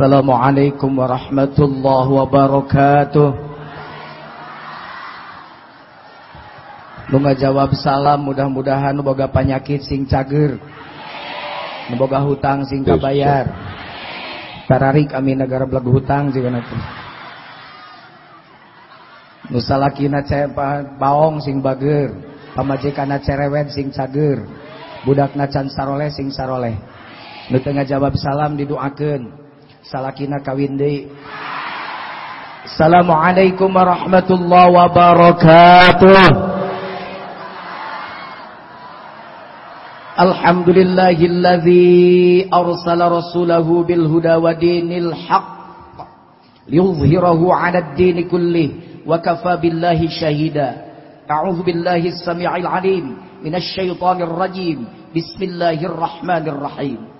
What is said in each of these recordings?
Assalamualaikum warahmatullahi wabarakatuh. Nu jawab salam mudah-mudahan boga penyakit sing cager. Boga hutang sing kabayar Tararik amin. Negara belagu hutang juga nanti. Nu salakina baong sing bager. Pamajikana cerewet sing cager. Budakna can saroleh sing saroleh. Tengah jawab salam didoakan salakina kawin deui Assalamualaikum warahmatullahi wabarakatuh Alhamdulillahilladzi arsala rasulahu bil huda wa dinil haqq liyuzhirahu 'ala ad-din kullih wa kafa billahi shahida A'udzu billahi as-sami'il 'alim minasy syaithanir rajim Bismillahirrahmanirrahim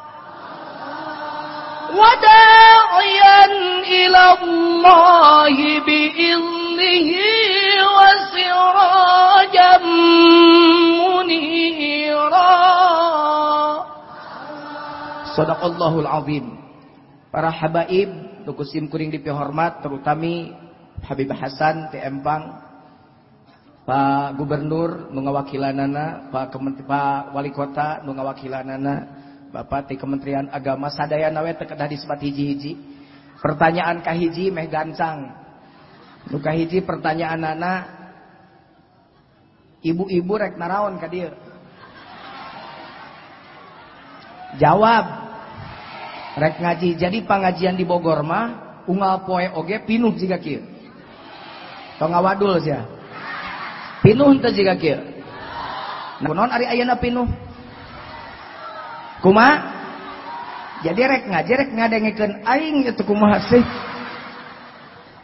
وداعيا إلى الله بإذنه وسراجا منيرا Sadaqallahul azim Para habaib Dukusim kuring dipihormat Terutami Habib Hasan Ti Empang Pak Gubernur Nungawakilanana Pak, Pak Wali Kota Nungawakilanana Bapak di Kementerian Agama sadaya nawe tekedah disebut hiji-hiji. Pertanyaan kahiji meh gancang. Nu kahiji pertanyaan anak ibu-ibu rek naraon ka dieu? Jawab. Rek ngaji. Jadi pengajian di Bogor mah unggal poe oge pinuh jika kieu. Tong ngawadul sia. Pinuh teh jika kieu. Nah, non ari ayeuna pinuh? Kuma? Jadi rek ngaji rek ngadengikeun aing itu kumaha sih.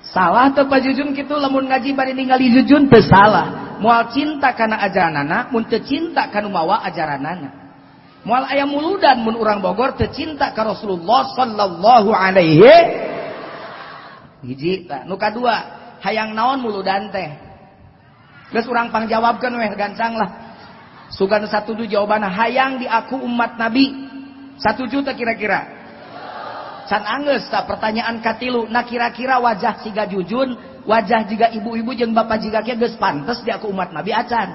Salah tuh Pak Jujun gitu lamun ngaji bari ningali Jujun teu salah. Moal cinta kana ajaranana mun teu cinta kana mawa ajaranana. Moal aya muludan mun urang Bogor teu cinta ka Rasulullah sallallahu alaihi hiji. Tah nu kadua hayang naon muludan teh? Geus urang pangjawabkeun weh gancang lah Sugan satu tujuh jawaban hayang di aku umat Nabi. Satu juta kira-kira. San angges tak pertanyaan katilu. Nah kira-kira wajah siga jujun, wajah jika ibu-ibu jeng bapak jika kia ges pantas di aku umat Nabi acan.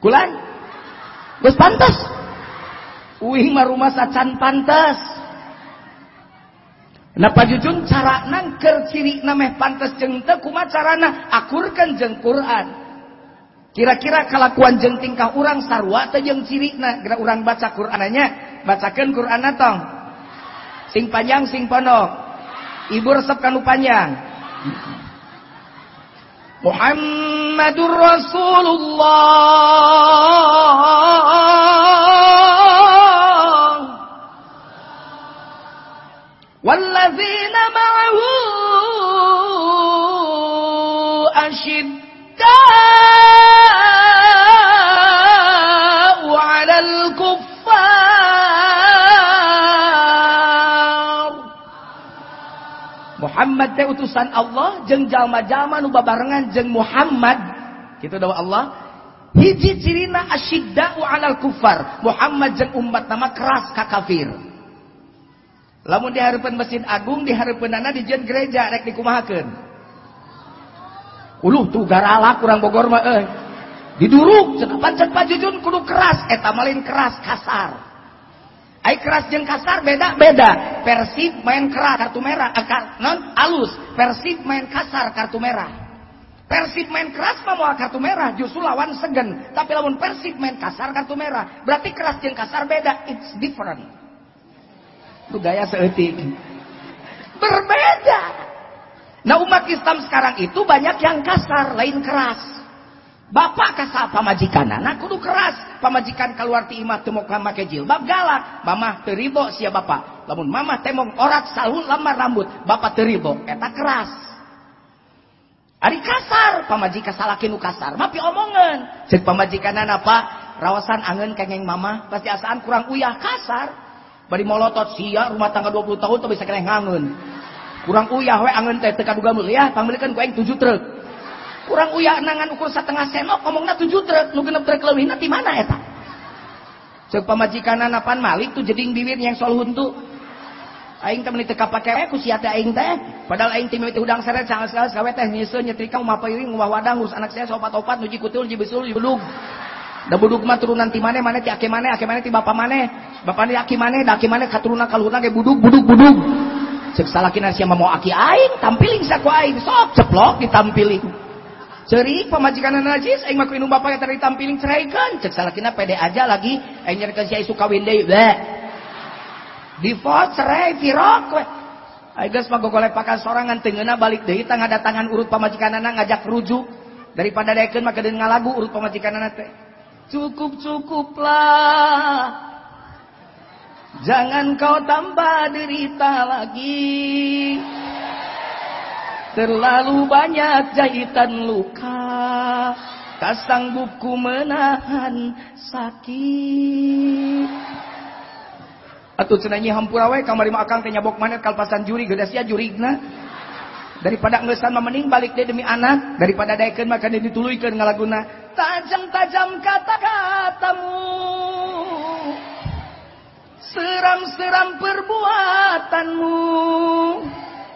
Kulan? Ges pantas. Uih mah rumah sacan pantas. Nah pajujun cara nangker ciri nameh pantas jeng teu kumaha carana jeng Quran. Kira-kira kelakuan jeng tingkah orang sarwa jeng na gerak orang baca Qurannya? Bacakan Quran tong sing panjang sing pondok. Ibu resep kanu panjang. Muhammadur Rasulullah. Walladzina Muhammad teh utusan Allah jeng jalma-jalma nu babarengan jeng Muhammad. Gitu dawa Allah. Hiji cirina asyidda'u 'alal kufar. Muhammad jeng umat nama keras ka kafir. Lamun di hareupeun Masjid Agung di hareupeunana di jen gereja rek dikumahakeun. Uluh tuh garalak kurang Bogor mah euy. Diduruk cek pancet pajujun kudu keras eta malin keras kasar Ai keras jeng kasar beda beda. Persib main keras kartu merah, eh, non alus. Persib main kasar kartu merah. Persib main keras mah mau kartu merah, justru lawan segen. Tapi lawan Persib main kasar kartu merah, berarti keras jeng kasar beda. It's different. Itu gaya seetik. Berbeda. Nah umat Islam sekarang itu banyak yang kasar, lain keras. Bapak kasar pamajikan anak kudu keras. Pamajikan keluar ti imah teu make jilbab galak. Mamah teu rido sia bapak. Lamun mamah temong orat salun lamar rambut, bapak teu rido. Eta keras. Ari kasar, pamajikan salakin nu kasar. Mapi omongan. Cek pamajikan apa? rawasan angen kengeng mama pasti asaan kurang uyah kasar bari molotot sia rumah tangga 20 tahun tuh bisa kena ngangen kurang uyah we angen teh teka duga mulia pamilikeun ku aing 7 truk kurang uyah nangan ukur setengah senok ngomongna 7 truk nu genep truk leuwih di mana eta? Cek pamajikan napan malik tuh jeding bibir yang sol huntu. Aing teh meuni teu kapake ku sia aing teh. Padahal aing teh mimiti udang seret sangat sekali sawe teh nyeuseun nyetrika umah peuring umah wadang ngurus anak saya sopat-opat nuji kutul nuji besul nuji bedug. Da budug mah turunan ti maneh maneh ti ake maneh ake maneh ti bapa maneh. Bapa ni aki maneh da aki maneh katurunan kaluhurna ge budug budug budug cek salakina sia mau aki aing tampiling saku aing sok ceplok ditampiling Ceri pemajikan najis aing mah ku indung bapa tadi tampiling ceraikan cek salakina pede aja lagi. Aing nyerkeun sia isu kawin deui divorce cerai virok we. Aigas pagogolepakan sorangan tengeuna balik deui tang tangan urut pamajikanana ngajak rujuk. Daripada daekeun maka deun ngalagu urut pamajikanana teh. Cukup cukuplah. Jangan kau tambah derita lagi terlalu banyak jahitan luka tak sanggup ku menahan sakit Atuh cenanya hampura we kamari mah akang teh nyabok maneh kalpasan juri geus sia jurigna. Daripada ngeusan mah mending balik deh demi anak daripada daekeun mah kana dituluykeun ngalaguna. Tajam-tajam kata-katamu. Seram-seram perbuatanmu.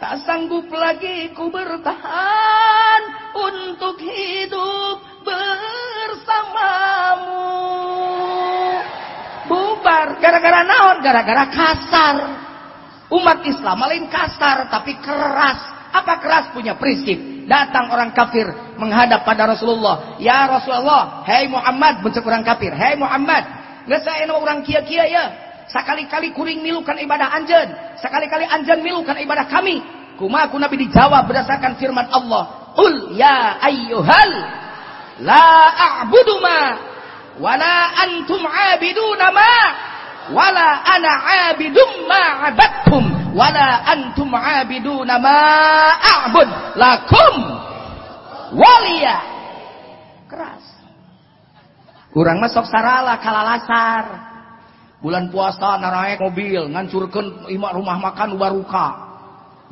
Tak sanggup lagi ku bertahan untuk hidup bersamamu. Bubar gara-gara naon? Gara-gara kasar. Umat Islam lain kasar tapi keras. Apa keras? Punya prinsip. Datang orang kafir menghadap pada Rasulullah. Ya Rasulullah hei Muhammad bentuk orang kafir. Hei Muhammad saya orang kia-kia ya sekali-kali kuring milukan ibadah anjen. Sekali-kali anjen milukan ibadah kami. Kuma aku Nabi dijawab berdasarkan firman Allah. Ul ya ayyuhal la a'budu ma wala antum abiduna ma wala ana abidum ma abattum wala antum abiduna ma a'bud lakum waliya keras. Kurang masuk sarala kalalasar bulan puasa naraek mobil ngancurkan rumah makan baruka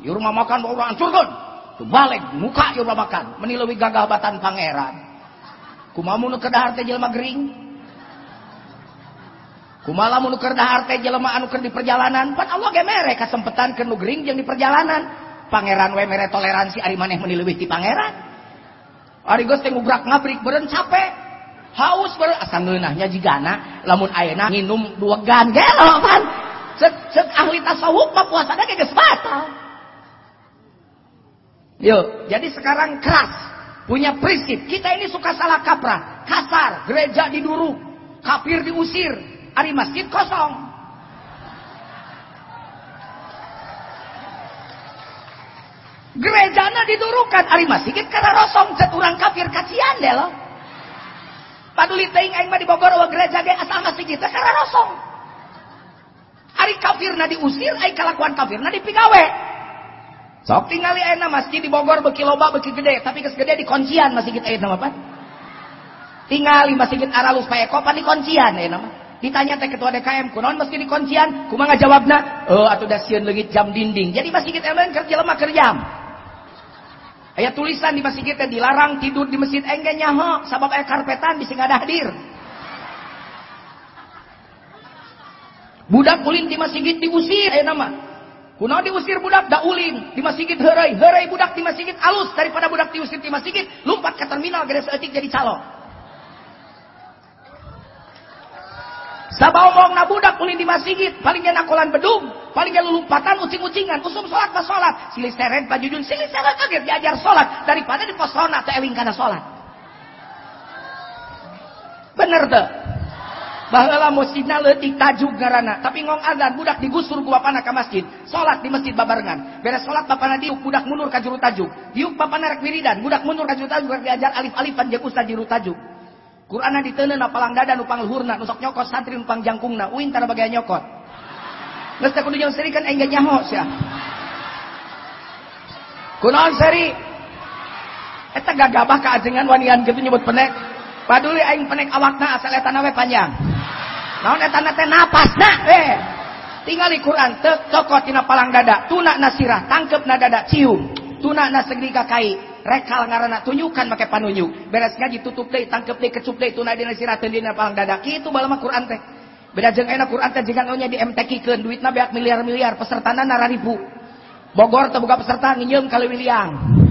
ya rumah makan orang hancurkan balik muka ya rumah makan. Menilawi gagah batan pangeran. Kumaha nu kedahar teh jelema gering? Kumaha mun keur dahar teh jelema anu di perjalanan pan Allah ge mere kasempetan keur nu gering di perjalanan pangeran we mere toleransi ari maneh leuwih ti pangeran. Ari geus teh ngubrak ngabrik beureun capek haus beureun asa ngeunahnya jigana lamun ayeuna nginum dua gan gelo kan cek cek ahli tasawuf mah puasana ge geus batal Yuk, jadi sekarang keras punya prinsip. Kita ini suka salah kaprah, kasar, gereja diduru, kafir diusir, hari masjid kosong. Gerejana didurukan hari masjid karena rosong cet orang kafir kacian deh loh. Paduli teing aing mah di Bogor wa gereja ge asal masjid teh karena rosong. Hari kafirna diusir, aing kalakuan kafirna dipigawe. Sok tinggali ayeuna masjid di Bogor beki loba beki gede, tapi geus gede di kuncian masjid ayeuna apa? Tingali masjid Aralus Paekopan di kuncian ayeuna mah. Ditanya teh ketua DKM, kunaon masjid di kuncian? Kumaha ngajawabna? Oh, atuh da sieun leungit jam dinding. Jadi masjid eleun kerja lemah kerjam. Aya tulisan di masjid teh dilarang tidur di masjid engge nyaho sabab aya karpetan bisa ngada hadir. Budak ulin di masjid diusir ayeuna mah. Kunaon diusir budak da ulin di masjid heureuy, heureuy budak di masjid alus daripada budak diusir di masjid lompat ke terminal gede seetik jadi calo. Sabaomongna budak ulin di masjid, paling enak kolan bedung, paling lulumpatan ucing-ucingan, usum salat pas salat, silih seret pajujun, silih seret kaget diajar salat daripada di posona teh eling kana salat. Bener tuh baheula masjidna leutik tajuk garana tapi ngong azan budak digusur ku bapana ka masjid salat di masjid babarengan beres salat bapana diuk budak mundur ka juru tajuk diuk bapana rek wiridan budak mundur ka juru tajuk diajar alif-alifan jeung ustaz juru tajuk Qur'ana diteuneun palang dada nu pangluhurna nu sok nyokot santri nu pangjangkungna uing tara bagaya nyokot. Geus teh kudu jeung serikan engge nyaho sia. Kunaon seri eta gagabah ka ajengan wanian kitu nyebut penek. Paduli aing penek awakna asal eta we panjang. Naon eta teh napasna eh. Tinggali Quran teu cokot tina palang dada. Tuna nasirah tangkep na dada cium. Tuna na segriga kai rekal ngaranna tunjukkan make panunjuk. Beres ngaji tutup deui tangkep deui kecup deui tuna dina sirah teu dina palang dada kitu bae Quran teh. Beda jeung enak Quran teh jigan nya di MTQ-keun duitna beak miliar-miliar pesertana na ribu. Bogor teu boga peserta nginyeum ka Leuwiliang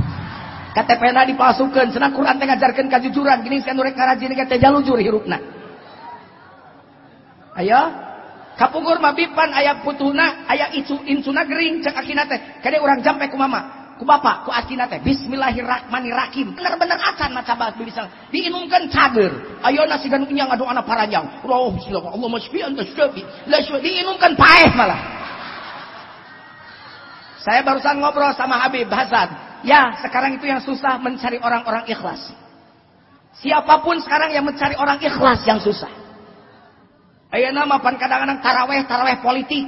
KTP-na dipalsukeun cenah Quran teh ngajarkeun kejujuran gini saya nurek karajin teh jalujur hirupna. Ayo. Kapungkur mabipan aya putuhna aya icu insuna gering cek akina teh. Kade urang jampe ku mama ku bapak ku akina teh bismillahirrahmanirrahim. Bener-bener acan maca bahasa bisa. Diinumkeun cager ayeuna sigan nyang adu anak paranyang roh bismillah. Allah masfi anta syafi la diinumkeun paeh malah. Saya barusan ngobrol sama Habib Hasan. Ya, sekarang itu yang susah mencari orang-orang ikhlas. Siapa pun sekarang yang mencari orang ikhlas yang susah. Ayo nama pan kadang-kadang taraweh, taraweh politik.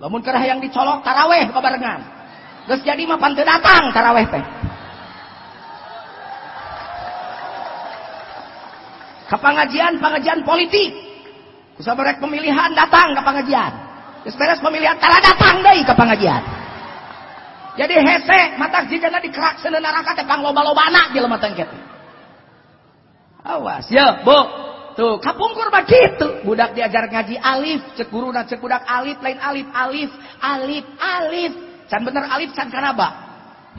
Lamun kerah yang dicolok taraweh kebarengan. Terus jadi mah pan datang taraweh teh. Ke pengajian, pengajian politik. Usah pemilihan datang ke pengajian. Terus beres pemilihan tara datang deh ke pengajian. Jadi hese mata jika dikerak sana neraka teh pang loba-lobana jelema kitu. Awas ya, Bu. Tuh, kapungkur begitu. Budak diajar ngaji alif, cek guru dan cek budak alif lain alif, alif, alif, alif. Can bener alif can kanaba.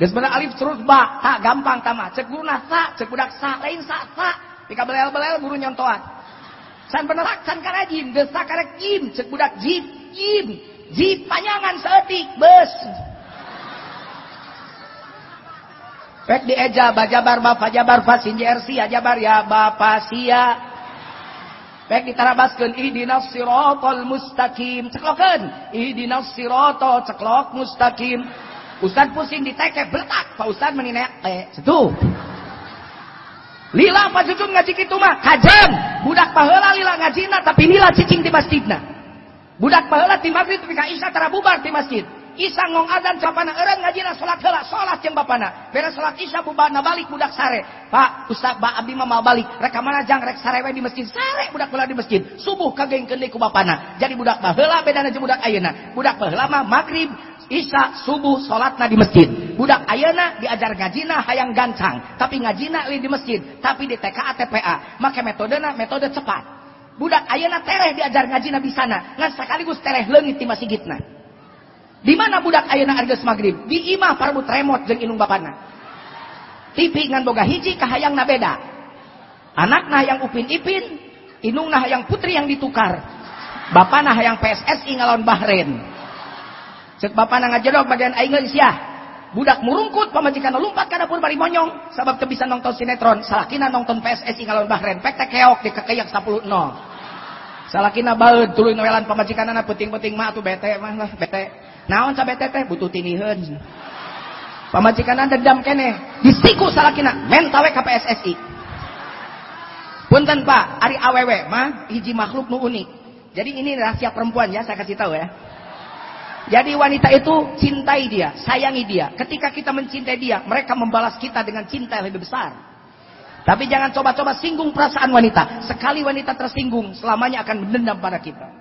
Geus bener alif terus ba, tak gampang tama. Cek guru na sa, cek budak sa, lain sa, sa. Pika belel-belel guru nyontoan. Can bener can kana jim, geus sa karek jim, cek budak jim, jim. Jim panjangan seetik, bes. Pek di eja bajabar bapak jabar fasin JRC ajabar ya bapak sia. Pek ditarabaskeun ihdinas siratal mustaqim. Ceklokeun ihdinas siratal ceklok mustaqim. Ustaz pusing diteke bertak. Pak Ustaz meninek teh. Setu. Lila Pak Jujun ngaji kitu mah kajem. Budak paheula lila ngajina tapi lila cicing di masjidna. Budak paheula ti maghrib tapi ka isya di masjid. Isa ngong adan sapana eureun ngajina salat heula salat jeung bapana. Beres salat Isya bubana balik budak sare. Pak, Ustaz Ba abdi mah mau balik. Rek mana jang rek sarewe di masjid. Sare budak heula di masjid. Subuh kagengkeun deui ku bapana. Jadi budak baheula bedana jeung budak ayeuna. Budak baheula mah magrib Isya subuh salatna di masjid. Budak ayeuna diajar ngajina hayang gancang, tapi ngajina li di masjid, tapi di TKA TPA. Make metodena metode cepat. Budak ayeuna tereh diajar ngajina di sana, ngan sekaligus tereh leungit di masjidna. Di mana budak ayeuna argeus magrib? Di imah parabut remote jeung inung bapana. TV ngan boga hiji kahayangna beda. Anakna yang upin ipin, inungna yang putri yang ditukar. Bapana yang PSSI ngalon Bahrain. Cek bapana ngajedog bagian aing geus. Budak murungkut pamajikan lompat ka dapur bari monyong sabab teu bisa nonton sinetron. Salakina nonton PSSI ngalon Bahrain. Pek keok di kekeyak 10 0. Salakina baeud tuluy noelan pamajikanana penting-penting mah atuh bete mah lah bete. Naon sa bete teh butuh tiniheun. Pamajikanna dendam kene, disiku salakina men tawe ka PSSI. Punten Pak, ari awewe mah hiji makhluk nu unik. Jadi ini rahasia perempuan ya, saya kasih tahu ya. Jadi wanita itu cintai dia, sayangi dia. Ketika kita mencintai dia, mereka membalas kita dengan cinta yang lebih besar. Tapi jangan coba-coba singgung perasaan wanita. Sekali wanita tersinggung, selamanya akan mendendam pada kita.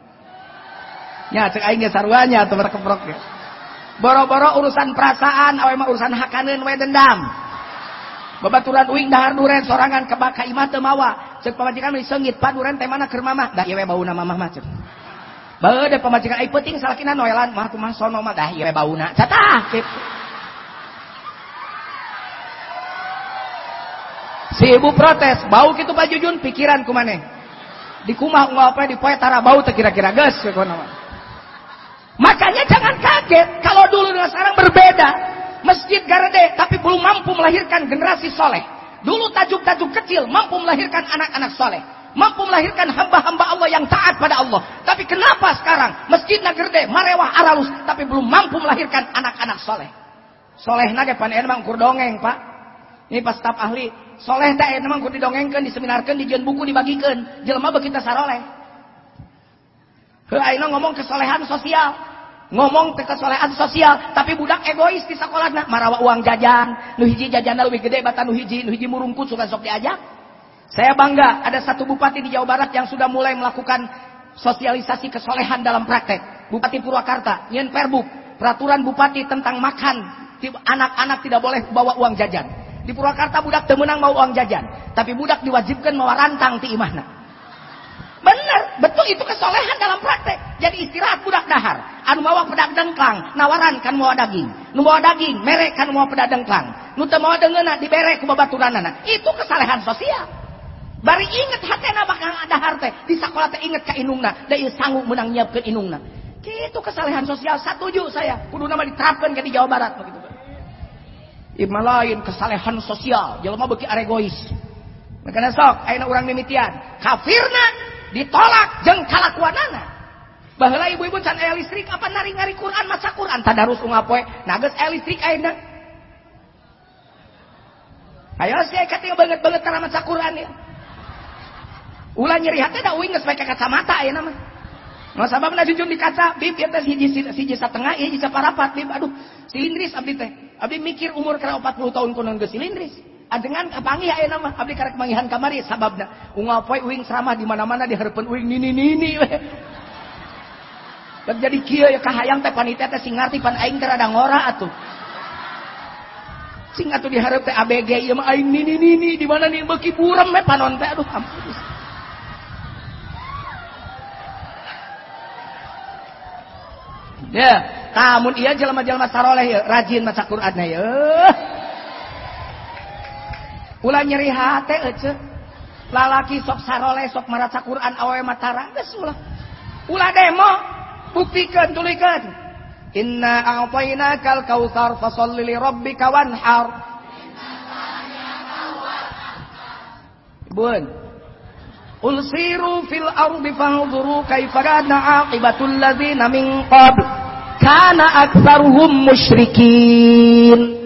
Ya cek aing sarwanya atau berkeprok ya. Boro-boro urusan perasaan awe mah urusan hakaneun we dendam. Babaturan uing dahar duren sorangan kebaka imah teu mawa. Cek pamajikan mah seungit pa duren teh mana keur mamah. Da ieu we bauna mamah mah cek. Beude pamajikan ai peuting salakina noelan mah kumaha sono mah dah ieu we bauna. Catah kitu. Si ibu protes, bau gitu Pak Jujun pikiran kumane. Di kumah ngapa di poe tara bau teh kira-kira geus kono Makanya jangan kaget kalau dulu dengan sekarang berbeda. Masjid Garde tapi belum mampu melahirkan generasi soleh. Dulu tajuk-tajuk kecil mampu melahirkan anak-anak soleh. Mampu melahirkan hamba-hamba Allah yang taat pada Allah. Tapi kenapa sekarang Masjid Nagerde, Marewah Aralus tapi belum mampu melahirkan anak-anak soleh. Soleh nage pan emang kur dongeng pak. Ini pas staf ahli. Soleh teh emang kur didongengkan, diseminarkan, dijen buku dibagikan. Jelema begitu saroleh. Aina ngomong kesolehan sosial. Ngomong ke kesolehan sosial tapi budak egois di sekolah nah marawa uang jajan nu hiji jajan lebih gede bata nu hiji nu hiji murungkut suka sok diajak. Saya bangga ada satu bupati di Jawa Barat yang sudah mulai melakukan sosialisasi kesolehan dalam praktek. Bupati Purwakarta nyen perbuk peraturan bupati tentang makan. Anak-anak tidak boleh bawa uang jajan. Di Purwakarta budak temenang mau uang jajan tapi budak diwajibkan mau rantang ti imahna Benar, betul itu kesolehan dalam praktek. Jadi istirahat budak dahar. Anu mawa pedak dengklang, nawaran kan mau daging. Nu mau daging, merek kan mau pedak dengklang. Nu teu mau deungeuna dibere ku babaturanana. Itu kesalehan sosial. Bari inget hatena bakal dahar teh di sekolah teh inget ka inungna, da ieu sanggup menang nyiapkeun inungna. Itu kesalehan sosial setuju saya. Kudu nama diterapkan ke di Jawa Barat begitu. Ima lain kesalehan sosial, jelema beuki aregois. Makanya sok ayeuna urang mimitian, kafirna ditolak jeng kalakuanana. Bahwa ibu-ibu can aya listrik apa nari ngari Quran maca Quran? Tadarus ungapoe nages aya listrik ayeuna ayo sih kating banget banget karena maca Quran ya. Ulah nyeri hati da uing geus pakai kacamata ayeuna mah Nggak sabab na jujun di kaca, bib ya teh hiji hiji setengah, ya hiji bib. Aduh silindris abdi teh. Abdi mikir umur kira 40 tahun kuno geus silindris adengan kapangi aya nama? Abdi karek mangihan kamari sababna. Ungal poe uing ceramah di mana-mana dihareupeun uing nini-nini we. Jadi kieu ya kahayang teh panitia teh sing ngarti pan aing teh rada ngora atuh. Sing atuh dihareup teh ABG ieu mah aing nini-nini di mana nih? Beuki burem we panon teh aduh ampun. Ya, tamun iya jelema-jelema saroleh ya, rajin maca Qur'an ya. Ulah nyeri hati ece. Lalaki sok sarole sok maraca Quran awe matara geus ulah. Ulah demo buktikan tulikan. Inna a'tainakal kautsar fasholli li rabbika wanhar. Bun. Qul siru fil ardi fanzuru kaifa kana aqibatul ladzina min qabl. Kana aktsaruhum musyrikin.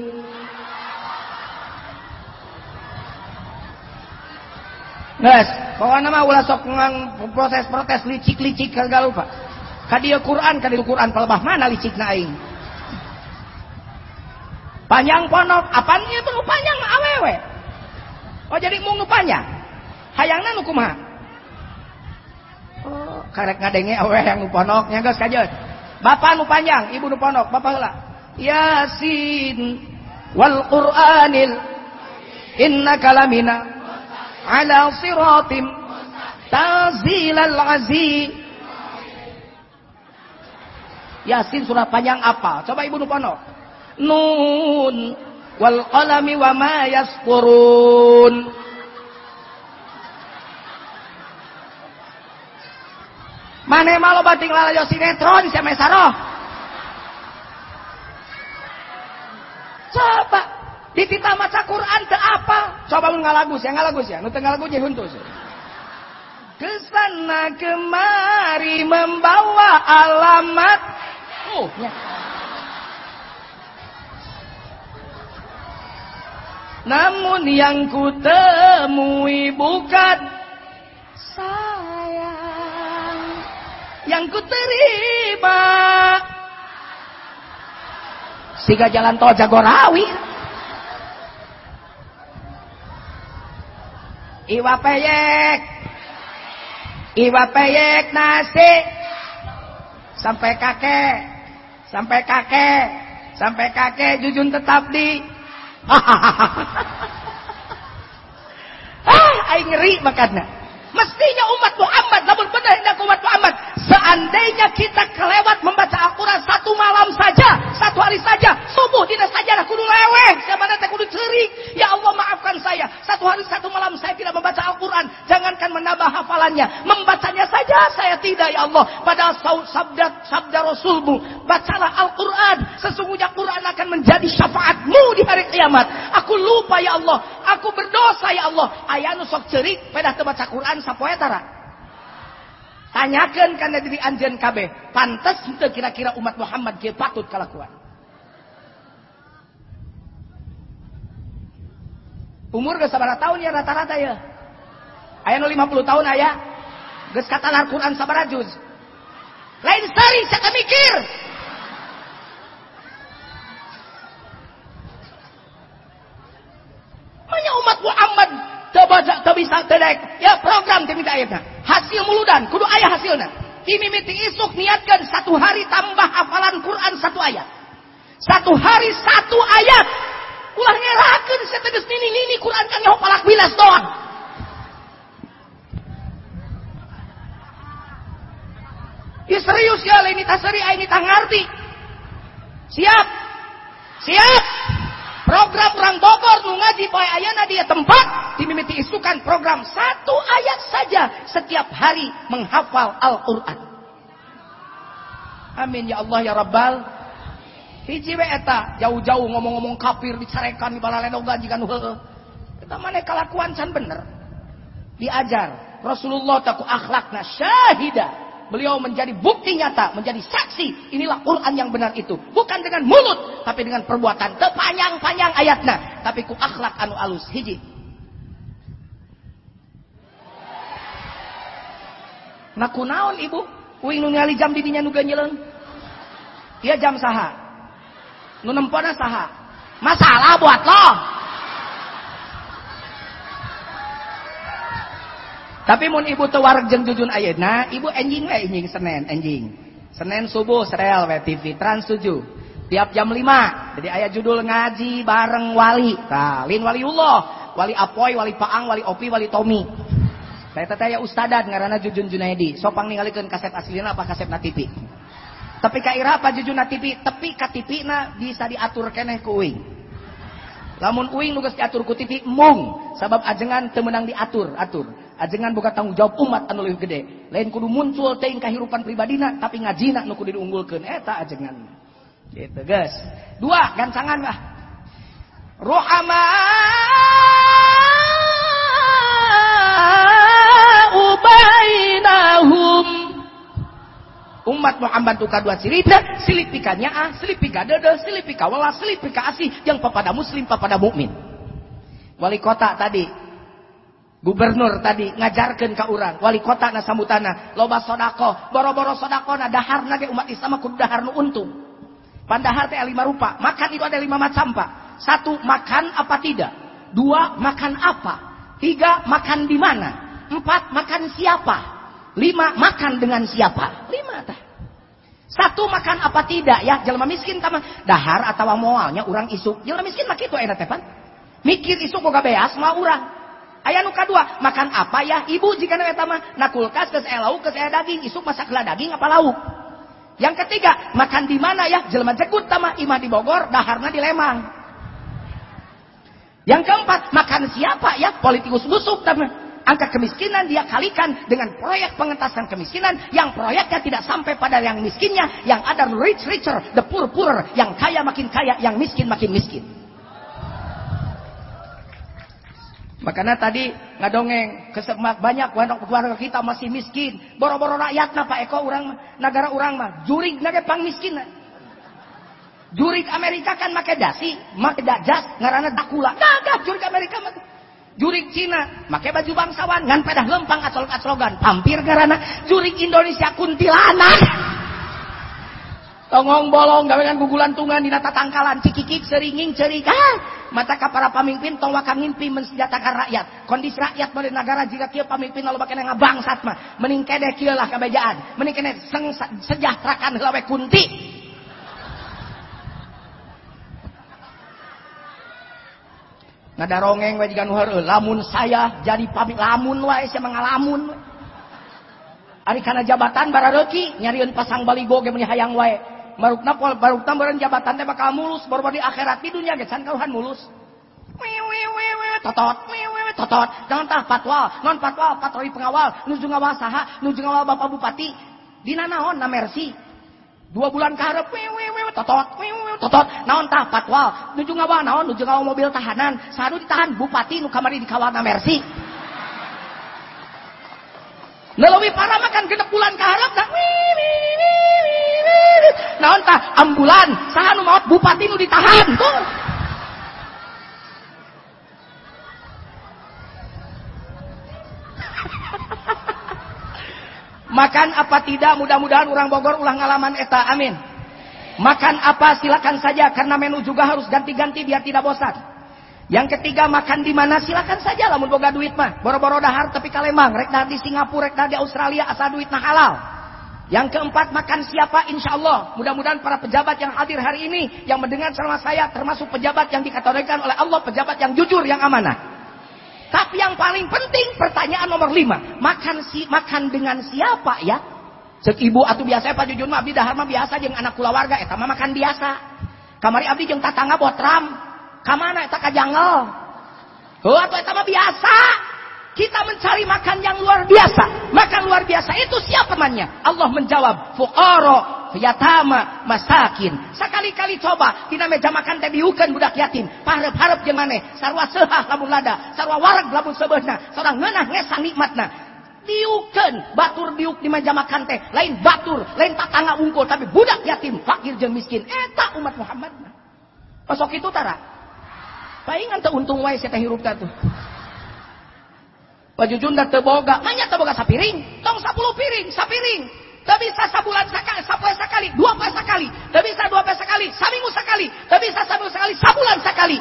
Guys, pokoknya mah ulah sok ngang proses protes licik-licik kagak lupa. Kadia Quran, kadia Quran pelebah mana licik aing. Panjang ponok, apanya itu panjang awewe. Oh jadi mau panjang. Hayangna nu kumaha? Oh, karek ngadenge awe yang nu ponoknya geus kajeut. Bapak nu panjang, ibu nu ponok, bapak heula. Yasin wal Qur'anil innaka lamina ala siratim tanzilal aziz Yasin surat panjang apa? Coba Ibu Nupono. Nun wal qalami wa ma yasqurun. Mane malo bating lalayo sinetron si Mesaroh. Coba Ditita maca Quran ke apa? Coba mun ngalagus ya, ngalagus ya. Nu teu ngalagus ya huntus. Ke sana kemari membawa alamat. Oh, ya. Namun yang ku temui bukan sayang. Yang ku terima. Siga jalan tol Jagorawi. Iwa peyek. Iwa peyek nasi. Sampai kakek. Sampai kakek. Sampai kakek jujun tetap di. ah, aing ngeri makanya. Mestinya umat Muhammad, namun benar hendak umat Muhammad. Seandainya kita kelewat membaca Al-Quran satu malam saja, satu hari saja, subuh tidak saja lah kudu leweh, siapa nanti kudu cerik. Ya Allah maafkan saya, satu hari satu malam saya tidak membaca Al-Quran. Jangankan menambah membacanya saja saya tidak ya Allah. Padahal sabda sabda Rasulmu, bacalah Al-Quran. Sesungguhnya Quran akan menjadi syafaatmu di hari kiamat. Aku lupa ya Allah, aku berdosa ya Allah. Ayah nusok cerik, pedah terbaca Quran sapoe tara tanyakan karena diri anjen kabeh pantas itu kira-kira umat Muhammad dia patut kalakuan umur gak sabar tahun ya rata-rata ya Ayah no 50 tahun ayah. Gus kata lah Quran sabar. Lain sari saya mikir. Manya umat Muhammad teu baca bisa tedek. Ya program teu minta. Hasil muludan kudu ayah hasilnya, hasilna. Timimiti isuk niatkan satu hari tambah hafalan Quran satu ayat. Satu hari satu ayat. Ulah ngerakeun saya nini-nini Quran kan hafalak bilas doang. Ya serius ya ini tak seri ini tak ngerti. Siap. Siap. Program orang Bogor nu ngaji poe ayana dia tempat dimimiti isukan program satu ayat saja setiap hari menghafal Al-Qur'an. Amin ya Allah ya Rabbal. Hiji we eta jauh-jauh ngomong-ngomong kafir dicarekan di balaledogan jika nu heueuh. Eta maneh kalakuan can bener. Diajar Rasulullah taku akhlakna syahida Beliau menjadi bukti nyata, menjadi saksi. Inilah Quran yang benar itu. Bukan dengan mulut, tapi dengan perbuatan. Tepanjang-panjang ayatnya. Tapi ku akhlak anu alus. Hiji. Nah kunaon ibu? Uing nu jam didinya nu ganjeleun. Iya jam saha. Nu nempona saha. Masalah buat lo. Tapi mun ibu teu wareg jeung jujun ayeuna, ibu enjing we enjing Senin, enjing. Senin subuh serel TV Trans 7. Tiap jam 5. Jadi aya judul ngaji bareng wali. Tah, lin waliullah, wali Apoy, wali Paang, wali Opi, wali Tommy. Saya teh ya ustadat ngaranna Jujun Junaidi. Sopang ningalikeun kaset aslina apa kaset na TV. Tapi ka ira apa Jujun na TV, tepi ka TV na bisa diatur keneh ku uing. Lamun uing nugas diatur ku TV mung, sabab ajengan teu meunang diatur, atur. Ajengan buka tanggung jawab umat anu lebih gede. Lain kudu muncul teuing kahirupan pribadina tapi ngajina nu kudu diunggulkeun. Eta ajengan. Gitu guys. Dua gancangan lah rohama ubainahum umat Muhammad tuka dua cerita silipika nyaa silipika dede silipika wala silipika asih yang kepada muslim kepada mukmin. Wali kota tadi Gubernur tadi ngajarkan ke orang wali kota na samutana loba sodako boro-boro sodako na dahar nage umat Islam kudu dahar nu untung. Pandahar teh lima rupa makan itu ada lima macam pak. Satu makan apa tidak? Dua makan apa? Tiga makan di mana? Empat makan siapa lima makan dengan siapa lima tah satu makan apa tidak ya jelma miskin tama dahar atau moalnya orang isuk jelma miskin mak itu enak tepan mikir isuk kok beas mah orang Ayah nu kedua, makan apa ya? Ibu jika nu eta mah na kulkas geus lauk, geus daging, isuk masaklah daging apa lauk. Yang ketiga, makan di mana ya? Jelema jegut tama imah di Bogor, daharna di Lemang. Yang keempat, makan siapa ya? Politikus busuk tama. Angka kemiskinan dia kalikan dengan proyek pengentasan kemiskinan yang proyeknya tidak sampai pada yang miskinnya, yang ada rich richer, the poor poorer, yang kaya makin kaya, yang miskin makin miskin. Makanya tadi ngadongeng kesemak banyak keluarga kita masih miskin. Boro-boro rakyat Pak Eko orang negara orang mah jurig nage pang miskin. Jurig Amerika kan make dasi, make dajas ngarana dakula. Gagah jurig Amerika mah. Jurig Cina make baju bangsawan ngan pedah lempang acolok-acologan. Pampir ngarana jurig Indonesia kuntilanak. Tongong bolong gawean gugulan tungan dina tatangkalan cikikik seringing cerik ah mata ka para pamimpin tong wakang ngimpi mensenjatakan rakyat. Kondisi rakyat pada negara jika kieu pamimpin lalu bakal ngabangsat mah. Mending kede kieu lah kabejaan mending sejahterakan heula kunti ngadarongeng we jiga nu lamun saya jadi pamit lamun wae sia mangalamun Ari kana jabatan barareuki nyariun pasang baligo ge meni hayang wae. Barukna pol barukna beureun jabatan teh bakal mulus baru di akhirat di dunia ge can kauhan mulus. Totot totot. Jangan tah patwal non patwal patroli pengawal nuju ngawal saha nuju ngawal bapak bupati. Dina naon na mercy dua bulan kaharep totot totot. Naon tah patwal? Nuju ngawal naon? Nuju ngawal mobil tahanan. Sadu ditahan bupati nu kamari dikawal na mercy. Nelawi para makan genep bulan kaharap dah. Naon tah? Ambulan, saha nu bupati nu ditahan. Makan apa tidak mudah-mudahan orang Bogor ulang ngalaman eta amin. Makan apa silakan saja karena menu juga harus ganti-ganti biar tidak bosan. Yang ketiga makan di mana silakan saja lamun boga duit mah. Boro-boro dahar tapi kalemang, rek di Singapura, rek di Australia asal duit nah halal. Yang keempat makan siapa insya Allah. Mudah-mudahan para pejabat yang hadir hari ini yang mendengar sama saya termasuk pejabat yang dikategorikan oleh Allah pejabat yang jujur yang amanah. Tapi yang paling penting pertanyaan nomor lima. Makan si makan dengan siapa ya? Cek ibu atau biasa Pak Jujun mah abdi dahar mah biasa jeung anak keluarga eta mah makan biasa. Kamari abdi jeung tatangga botram. Kamana eta kajangel? Oh atuh eta mah biasa. Kita mencari makan yang luar biasa. Makan luar biasa itu siapa temannya? Allah menjawab, fuqara, yatama, masakin. Sekali-kali coba dina meja makan teh diukeun budak yatim. Paharep-harep jeung maneh, sarua seubah lamun lada, sarua wareg lamun sebeusna, sarua ngeunah ngesa nikmatna. Diukeun, batur diuk di meja makan teh, lain batur, lain tatangga unggul tapi budak yatim, fakir jeung miskin. Eta umat Muhammad. Pasok itu tara. Paingan teu untung wae saya teh hirup tuh. Baju junda teboga, banyak teboga sapiring, tong sepuluh piring, sapiring. Tak bisa sebulan sekali, sapoe sekali, dua poe sekali. Tak bisa dua poe sekali, seminggu sekali. Tak bisa seminggu sekali, sebulan sekali.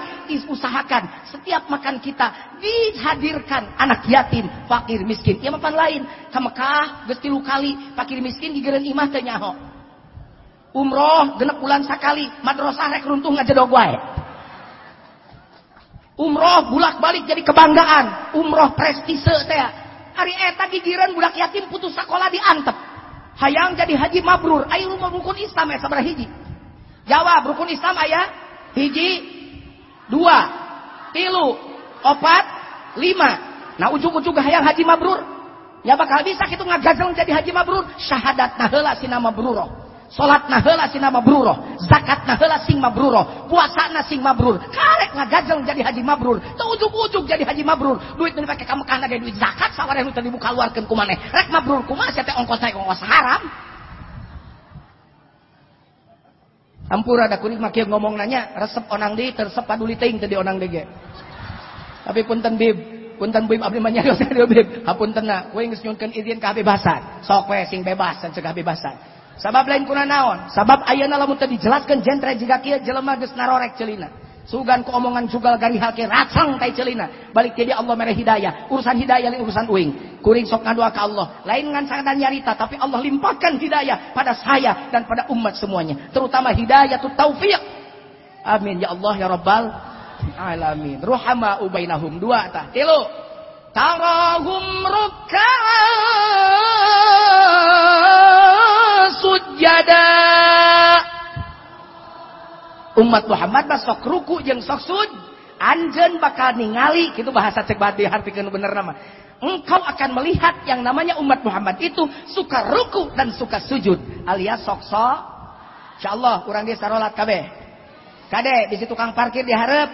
Usahakan setiap makan kita dihadirkan anak yatim, fakir, miskin. Ya mapan lain, ka Mekah geus kali, fakir miskin digeureun imah teh nyaho. Umroh genep bulan sekali, madrasah rek runtuh ngajedog wae. Umroh bulak balik jadi kebanggaan. Umroh prestise teh. Hari eta gigiran budak yatim putus sekolah diantep. Hayang jadi haji mabrur. Ayo rumah rukun Islam ya sabar hiji. Jawab rukun Islam ayah. Hiji. Dua. Tilu. Opat. Lima. Nah ujung-ujung hayang haji mabrur. Ya bakal bisa kita ngagazel jadi haji mabrur. Syahadat naheula si nama bruroh. Salat heula sing mabrur, zakat heula sing mabrur, puasa sing mabrur. Karek ngagajeng jadi haji mabrur, teu ujug-ujug jadi haji mabrur. Duit nu dipake ka Mekah ge duit zakat sawareh nu teu dibuka luarkeun ku maneh. Rek mabrur kumaha sia teh ongkos naik ongkos haram. Ampura ada kuning makia ngomong nanya resep onang di tersep paduli ting tadi onang ge. Tapi punten bib, punten bib abdi manyarios bib. Hapunten na, kowe geus nyunkeun izin kebebasan. Sok we sing bebas dan cegah bebasan. Sabab lain kuna naon? Sabab ayeuna lamun teu dijelaskeun jentre jiga kieu jelema geus narorek celina. Sugan ku omongan sugal gari hake racang tai celina. Balik jadi Allah mere hidayah. Urusan hidayah lain urusan uing. Kuring sok ngadua ka Allah. Lain ngan sangadan nyarita tapi Allah limpahkan hidayah pada saya dan pada umat semuanya. Terutama hidayah tu taufiq. Amin ya Allah ya Rabbal alamin. Ruhama ubainahum dua tah. Tilu. Tarahum ruk'an sujada. Umat Muhammad mah sok ruku jeung sok sud anjeun bakal ningali gitu bahasa cek badi hartikeun bener nama. Engkau akan melihat yang namanya umat Muhammad itu suka ruku dan suka sujud alias sok sok insyaallah kurang dia sarolat kabeh. Kade di situ tukang parkir diharap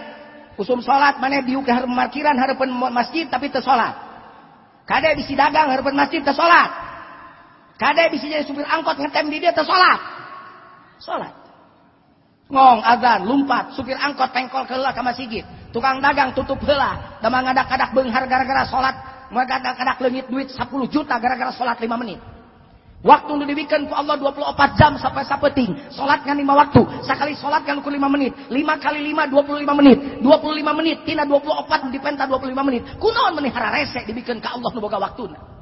usum salat mana diuk ke parkiran harapan masjid tapi teu salat. Kade bisi dagang harapan masjid teu salat Kade bisa jadi supir angkot ngetem di dia atau sholat. Sholat. Ngong, azan, lumpat, supir angkot pengkol ke masjid. Tukang dagang tutup heula. Damang ngadak-kadak benghar gara-gara sholat. Ngadak-kadak lengit duit 10 juta gara-gara sholat 5 menit. Waktu nu dibikin ku Allah 24 jam sampai sapeting. Salat kan 5 waktu. Sekali salat kan ku 5 menit. 5 kali 5 25 menit. 25 menit tina 24 dipenta 25 menit. Kunaon menihara rese dibikin ke Allah nu boga waktuna.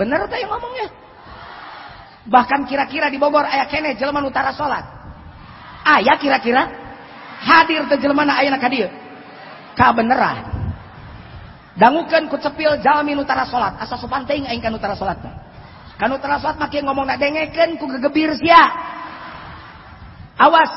Bener teh ngomongnya. Bahkan kira-kira di Bogor ayah kene jelema utara salat. Ayah kira-kira hadir teh jelema ayana ka dieu. Ka beneran. Dangukeun ku cepil jalmi utara salat, asa sopan teuing aing kan utara salat. Kan utara salat make ngomongna dengekeun ku gegebir sia. Awas,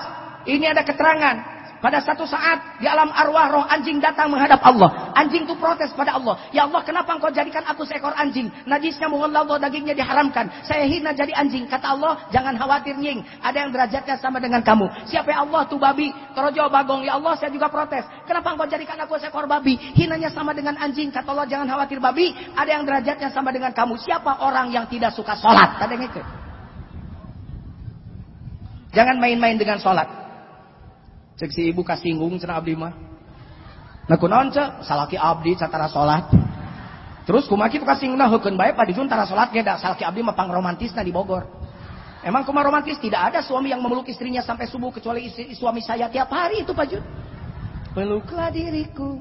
ini ada keterangan pada satu saat di alam arwah roh anjing datang menghadap Allah. Anjing itu protes pada Allah. Ya Allah kenapa engkau jadikan aku seekor anjing? Najisnya Allah dagingnya diharamkan. Saya hina jadi anjing. Kata Allah jangan khawatir nying. Ada yang derajatnya sama dengan kamu. Siapa ya Allah tuh babi? Terojo bagong. Ya Allah saya juga protes. Kenapa engkau jadikan aku seekor babi? Hinanya sama dengan anjing. Kata Allah jangan khawatir babi. Ada yang derajatnya sama dengan kamu. Siapa orang yang tidak suka sholat? Kata itu. Jangan main-main dengan sholat. Cek si ibu kasinggung cenah abdi mah. Nah kunaon cek? Salaki abdi catara salat. Terus kumaki tu kasinggung nah heukeun bae padijun tara salat ge salaki abdi mah pangromantisna di Bogor. Emang kuma romantis tidak ada suami yang memeluk istrinya sampai subuh kecuali istri, suami saya tiap hari itu Pak Jun. Peluklah diriku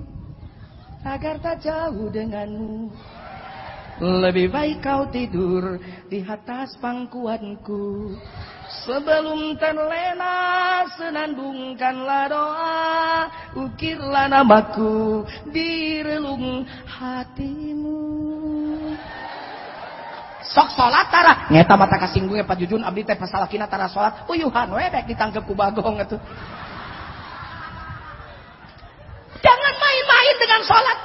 agar tak jauh denganmu. Lebih baik kau tidur di atas pangkuanku. Sebelum terlena senandungkanlah doa Ukirlah namaku di relung hatimu. Sok salat tara. Nyata mata kasinggungnya Pak Jujun. Abdi teh pasalakina tara salat Uyuhan wedek ditangkep ku bagong itu Jangan main-main dengan salat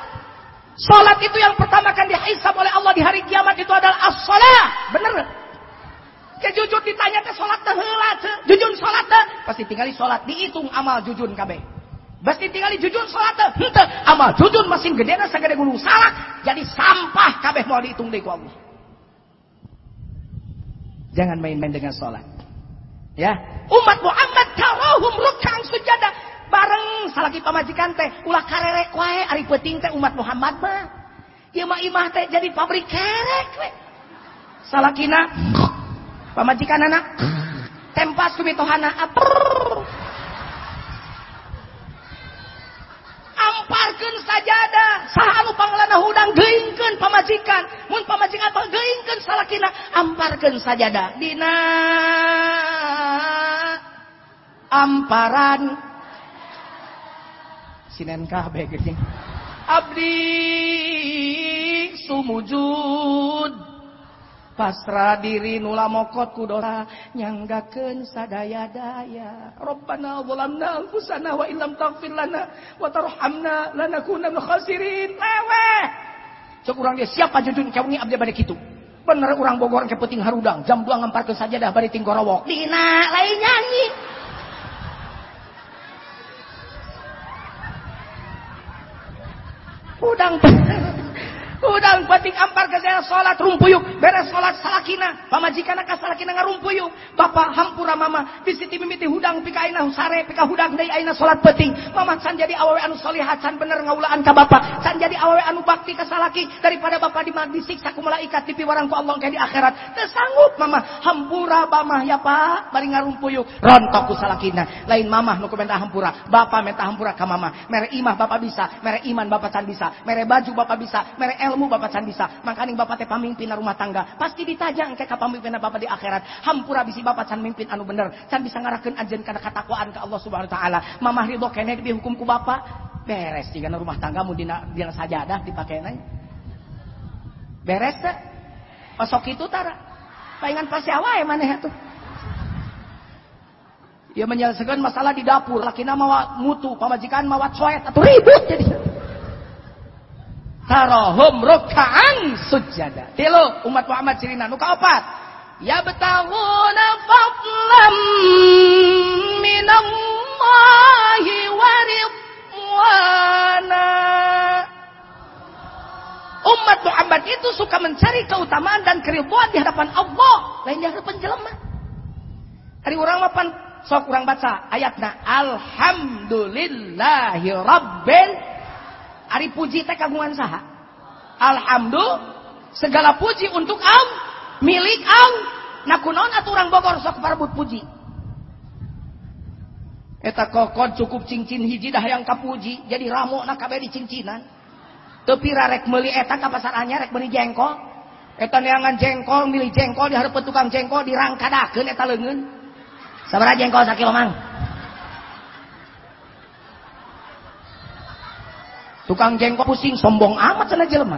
Salat itu yang pertama akan dihisab oleh Allah di hari kiamat itu adalah as-salat Bener jujur ditanya ke sholat heula Jujun sholat teh pasti tinggali sholat dihitung amal jujun kabeh. Pasti tinggali jujun sholat teh henteu amal jujun masih gedena sagede gunung salak jadi sampah kabeh mau dihitung ku Allah. Jangan main-main dengan sholat. Ya, umat Muhammad tarahum ruk'an sujada bareng salaki pamajikan teh ulah karerek wae ari peuting teh umat Muhammad mah. Ieu mah imah teh jadi pabrik kerek we. Salakina pamajikan anak. Tempas kumitohana amparkan sajadah saha anu panglana hudang geingkeun pamajikan. Mun pamajikan apa? Geingkeun salakina. Amparkan sajadah dina. Amparan. Sinen kabeh geuning? Abdi sumujud pasrah diri nula mokot ku dosa nyanggakeun sadaya-daya. Rabbana zalamna anfusana wa illam taghfir lana wa tarhamna lanakunanna khasirin. Lewe cek urang dia siapa jujun kaungi abdi bade kitu? Bener urang Bogor ke penting harudang jam 2 ngemparkeun sajadah bade tinggorowok dina lain nyanyi. Udang Udang penting ampar ke saya sholat rumpuyuk. Beres sholat salakina. Pamajikan ka salakina ngarumpuyuk. Bapak hampura mama. Bisiti mimiti hudang pika aina sare. Pika hudang dari aina sholat penting. Mama can jadi awawe anu solihat. Can bener ngaulaan ka bapak. Can jadi awawe anu bakti ka salaki. Daripada bapak di disiksa ku malaikat. Di piwarang ku Allah kayak di akhirat. Tersanggup mama. Hampura mama ya pak. Bari ngarumpuyuk. Rontok ku salakina. Lain mama nu minta hampura. Bapak minta hampura ka mama. Mere imah bapak bisa. Mere iman bapak can bisa. Mere baju bapak bisa. Mere ilmu bapak can bisa makaning bapak teh pamimpin rumah tangga. Pasti ditajang ke pamimpin bapak di akhirat. Hampura bisi bapak can mimpin anu bener. Can bisa ngarahkeun anjeun kana katakwaan ke Allah Subhanahu wa taala. Mamah ridho kene dihukum ku bapak. Beres jika rumah tangga mu dina dina sajadah dipake beres teh? Pasok itu tara. Paingan pasti awal maneh atuh. Ia menyelesaikan masalah di dapur. Laki nama mutu pamajikan mawat soet atau ribut jadi tarahum ruk'an sujada. Tilu umat Muhammad cirina nu kaopat. Ya betahuna fadlam minallahi wa ridwana. Umat Muhammad itu suka mencari keutamaan dan keribuan di hadapan Allah, lain di hadapan jelema. Hari orang mapan sok kurang baca ayatnya alhamdulillahi rabbil Ari puji teh kagungan saha? Alhamdulillah segala puji untuk Allah, milik Allah. Nah kunaon atuh urang Bogor sok parebut puji. Eta kokod cukup cincin hiji dah yang kapuji jadi ramu nak kabeh di cincinan. Tapi rarek meuli eta ka pasar anyar rek meuli jengkol. Eta neangan jengkol milih jengkol di hareupeun tukang jengkol dirangkadakeun eta leungeun. Sabaraha jengkol sakilo mang? Tukang jengkol pusing, sombong amat sana jelema.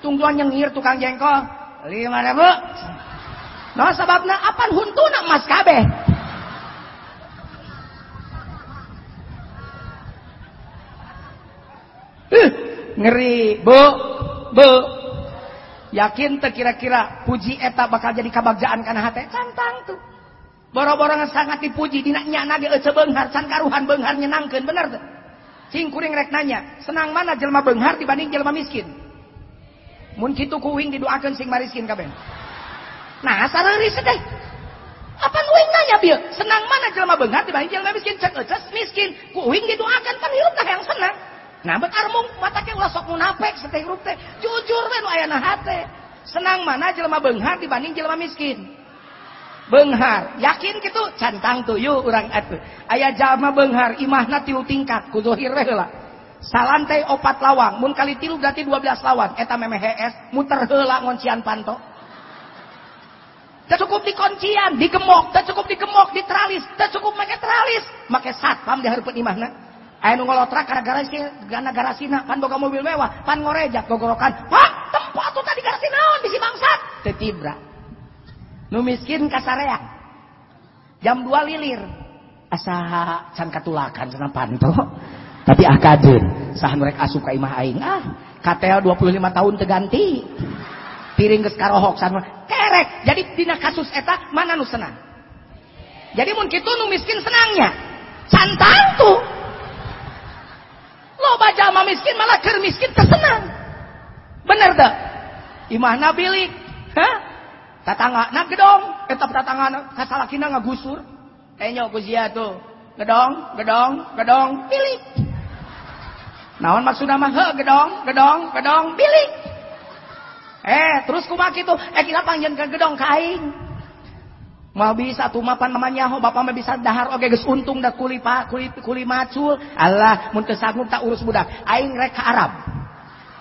Tungguan nyengir tukang jengkol. Lima ribu. Nah sebabnya apa huntuna mas kabeh. Uh, ngeri, bu, bu. Yakin teh kira-kira puji eta bakal jadi kabagjaan karena hati cantang tuh. Boro-boro sangat dipuji dina nyana ge ece beunghar can karuhan beunghar nyenangkeun bener tuh. Cing kuring rek nanya, senang mana jelma benghar dibanding jelma miskin? Mun kitu kuing didoakeun sing mariskin kabeh. Nah, sareuris teh. Apa kuing nanya bieu? Senang mana jelma benghar dibanding jelma miskin? Cek euceus miskin, kuing didoakeun kan hirup teh yang senang. Nah, bet armung mata ke ulah sok munafik seteh hirup teh. Jujur we nu aya na hate. Senang mana jelma benghar dibanding jelma miskin? Benghar yakin gitu cantang yuk orang atuh ayah jalma benghar imahna tilu tingkat kuzuhir salantai opat lawang mun kali tilu berarti 12 lawan eta memeh HS muter heula ngoncian panto cukup di kuncian, digemok, tak cukup digemok, di teralis, tak cukup make teralis, make satpam di hareupeun imahna. Aya nu ngolotrak gara-gara si gara garasina pan boga mobil mewah, pan ngorejak gogorokan. Pak, tempat tuh tadi garasi naon bisi bangsat. Tetibra. Nu miskin kasarea. Jam 2 lilir. Asa can katulakan cenah panto. Tapi ah saha nu rek asup ka imah aing. Ah, KTL 25 tahun teganti piring geus karohok sama kerek jadi dina kasus eta mana nu senang? Jadi mun kitu nu miskin senangnya. Santang tuh lo baca mah miskin malah ker miskin tersenang bener dah imah bilik. Hah tatangga na gedong eta tatangga kasalakina ngagusur enyo ku sia tuh. Gedong gedong gedong bilik naon maksudna mah he gedong gedong gedong bilik Eh, terus kumak itu, eh kita panjang ke gedong kain. Mau bisa tuh mapan namanya ho bapak mah bisa dahar. Oke geus untung dah kuli pak kuli kuli macul. Allah mun teu sanggup tak urus budak. Aing rek ke Arab.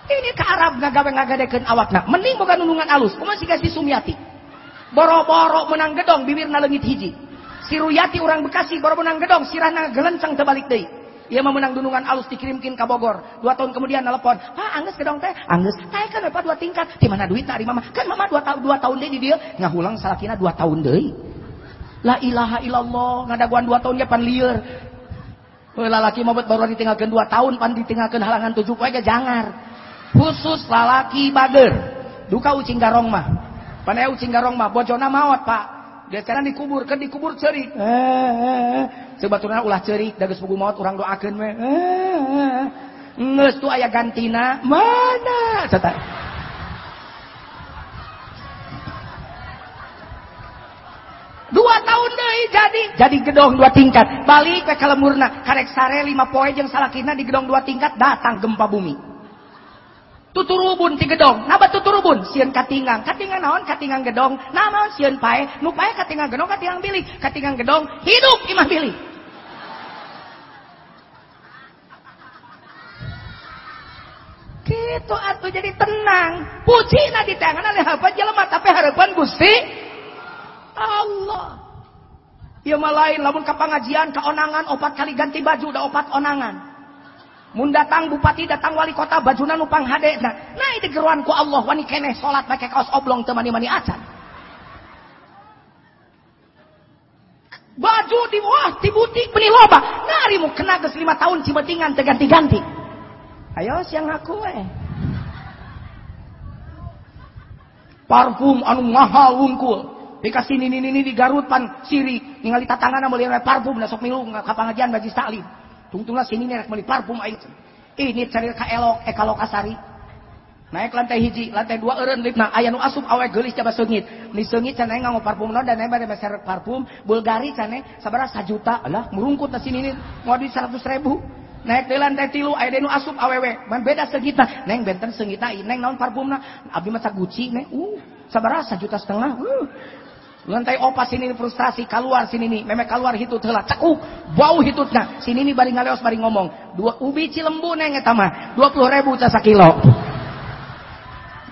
Ini ke Arab ngagawe ngagadekeun awakna. Mending boga nunungan alus. Kumaha si Sumiati. Boro-boro menang gedong bibirna leungit hiji. Si Ruyati orang Bekasi boro menang gedong sirahna gelencang terbalik deui. Ia memenang dunungan alus dikirimkin ke Bogor. Dua tahun kemudian nelpon, Pak Angges ke dong teh, Angges, teh kan dapat dua tingkat. Di mana duit dari mama? Kan mama dua tahun dua tahun deh di dia ngahulang salakina dua tahun deh. La ilaha illallah ngadaguan dua tahun ya pan liar. Lalaki mau baru ditinggalkan dua tahun pan ditinggalkan halangan tujuh aja jangar. Khusus lalaki bager. Duka ucing garong mah. Panai ucing garong mah bojona mawat pak. Dia sekarang dikubur, kan dikubur cerik. Eh, eh, eh. Sebetulnya ulah cerik, dagus buku maut orang doakan we. Eh, Nges tuh ayah gantina, mana? Cata. Dua tahun deh jadi jadi gedong dua tingkat. Balik ke kalemurna, karek sare lima poe jeung salakina di gedong dua tingkat datang gempa bumi tuturubun ti gedong. Naba tuturubun? Sieun katingang. Katingang naon? Katingang gedong. Naon sieun pae? Nu pae katingang gedong katingang bilik katingang gedong hidup imah bilik gitu atuh jadi tenang. Puji na di tangan oleh apa jelema tapi harapan Gusti. Allah. Ya mah lain lamun ka pangajian kaonangan opat kali ganti baju udah opat onangan Mun datang bupati, datang wali kota, bajuna nupang hade. Nah, nah itu geruan ku Allah, wani keneh sholat pakai kaos oblong temani-mani acan. Baju di wah, di butik beli loba. Nari mu kena ges lima tahun cibetingan terganti-ganti. Ayo siang aku eh. Parfum anu mahal wungkul. Dikasih ini ini ini di Garut pan siri ningali tatangana meuli parfum sok milu ka pangajian bagi salim. Tungtunglah sini nih beli parfum aing. Ini cari ka elok, eh kalau kasari. Naik lantai hiji, lantai dua eren lipna. Ayah nu asup awe gelis coba sengit. Ni sengit cenah nganggo parfum non dan pada meser parfum. Bulgari cenah sabara sajuta. Alah murungkut na sini mau di seratus ribu. Naik di lantai tilu, ayah nu asup awewe. Man beda segita. Neng benten sengita, neng naon parfumna. Abi masa Gucci, neng. Uh, sabara sajuta setengah. Uh. Lantai opas sini frustasi keluar sini nih, memek keluar hitut heula cekuk bau hitutna. Sini nih bari ngaleos bari ngomong. Dua ubi cilembu neng eta mah 20 ribu casa kilo.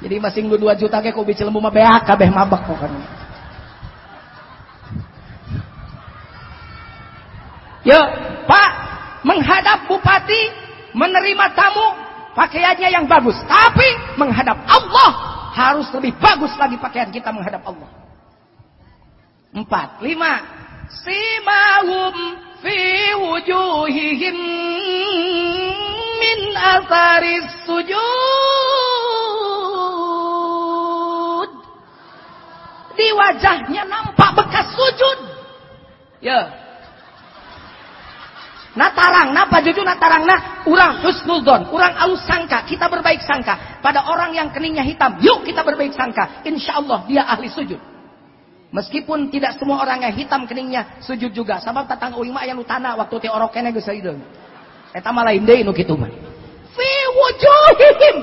Jadi masing 2 juta ke ubi cilembu mah beak kabeh mabak pokoknya. Yo, Pak, menghadap bupati menerima tamu pakaiannya yang bagus, tapi menghadap Allah harus lebih bagus lagi pakaian kita menghadap Allah. Empat. Lima. Simahum fi wujuhihim min asaris sujud. Di wajahnya nampak bekas sujud. Ya. Natarang, napa jujur natarang nah, urang husnudon, urang alus sangka, kita berbaik sangka pada orang yang keningnya hitam. Yuk kita berbaik sangka, insya Allah dia ahli sujud. Meskipun tidak semua orang yang hitam keningnya sujud juga. Sebab tatang uing mah yang tanah waktu ti orok kene geus saeudeung. Eta mah lain deui nu kitu mah. Fi wujuhihim.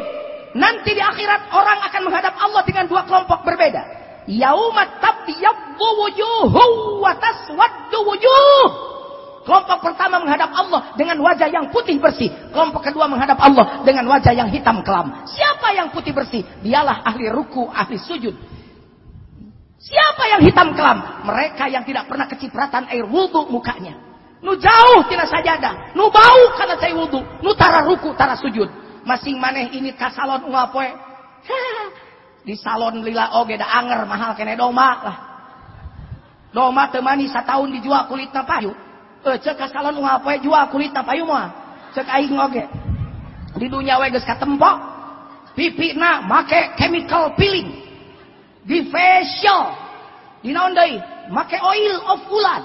Nanti di akhirat orang akan menghadap Allah dengan dua kelompok berbeda. Tabyaddu tabyaddu wujuhu wa taswaddu wujuh. Kelompok pertama menghadap Allah dengan wajah yang putih bersih. Kelompok kedua menghadap Allah dengan wajah yang hitam kelam. Siapa yang putih bersih? Dialah ahli ruku, ahli sujud. Siapa yang hitam kelam? Mereka yang tidak pernah kecipratan air wudhu mukanya. Nu jauh tidak sajadah. Nu bau karena saya wudhu. Nu tara ruku, tara sujud. Masing maneh ini kasalon ngapoe. Di salon lila oge da anger mahal kene doma lah. Doma temani setahun dijual kulitna payu. Eh cek kasalon ngapoe jual kulitna payu mah. Cek aing oge. Di dunia we geus katempok. Pipina make chemical peeling di facial di naon deui make oil of ulan.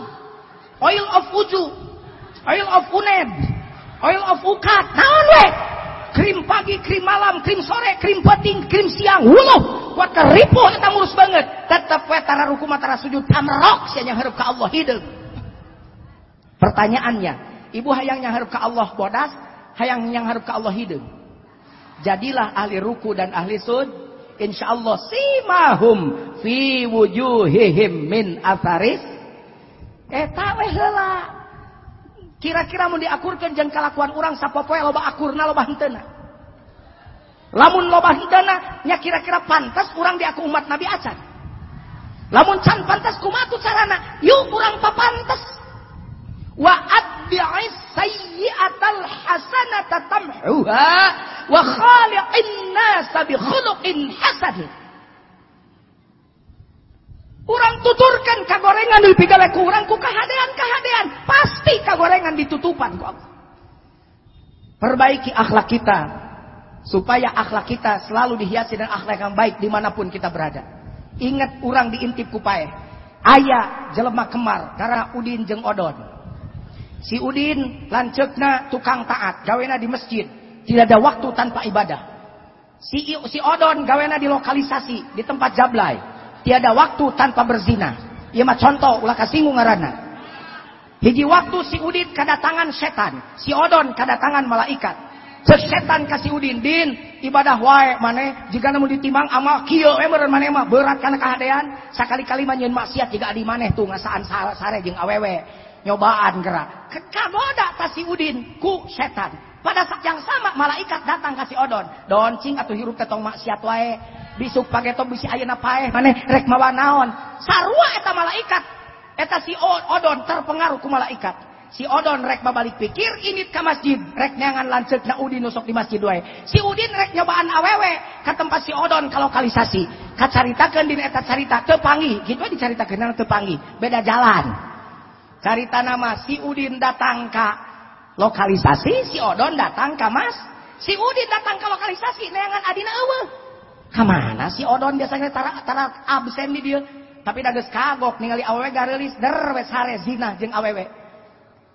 Oil of uju. Oil of uneb oil of ukat. Naon we? Krim pagi krim malam krim sore krim peting krim siang. Wuluh kuat keripuh eta mulus banget. Tetep we tara ruku tara sujud. Tamrok sia yang hareup ka Allah hideung pertanyaannya ibu hayang yang hareup ka Allah bodas hayang yang hareup ka Allah hideung jadilah ahli ruku dan ahli sujud insyaallah simahum fi wujuhihim min atharis. Eta weh heula kira-kira mun diakurkeun jeung kalakuan urang sapopoe loba akurna loba henteuna lamun loba henteuna nya kira-kira pantas urang di aku umat nabi acan. Lamun can pantas kumaha carana? Yuk urang papantes wa atbi'is sayyi'atal hasanata tamhuha wa khaliqin nasa bi khuluqin hasan Urang tuturkan kagorengan di pigale kurang ku kahadean-kahadean pasti kagorengan ditutupan Allah. Perbaiki akhlak kita supaya akhlak kita selalu dihiasi dengan akhlak yang baik di mana pun kita berada. Ingat urang diintip kupae. Ayah jelema kemar karena udin jeng odon. Si udin lancekna tukang taat gawena di masjid. Tidak ada waktu tanpa ibadah. Si, si Odon gawena di lokalisasi di tempat jablay. Tiada waktu tanpa berzina. Ia mah contoh ulah kasinggung ngaranna. Hiji waktu si Udin kedatangan setan, si Odon kedatangan malaikat. Sesetan kasih Udin, din ibadah wae maneh jika namun ditimbang amal kieu we meureun maneh mah berat kana kahadean sakali-kali mah maksiat jika adi maneh tuh ngasaan sare jeung awewe nyobaan gerak. Kaboda tas si Udin ku setan. Pada saat yang sama malaikat datang kasih odon. Doncing atau hirup ketong maksiat wae. Bisuk pake tong bisi ayeuna paeh maneh rek mawa naon. Sarua eta malaikat. Eta si odon terpengaruh ku malaikat. Si odon rek babalik pikir ini ke masjid. Rek neangan lancet na udin nusuk di masjid wae. Si udin rek nyobaan awewe ke tempat si odon kalokalisasi. Kacaritakeun dina eta carita tepangi. Gitu dicaritakeun tepangi. Beda jalan. Carita nama si udin datang ka lokalisasi si Odon datang ke Mas. Si Udin datang ke lokalisasi neangan adina eueuh. Ke mana si Odon biasanya tara tara absen di dia tapi dages kagok ningali awewe garelis der we sare zina jeung awewe.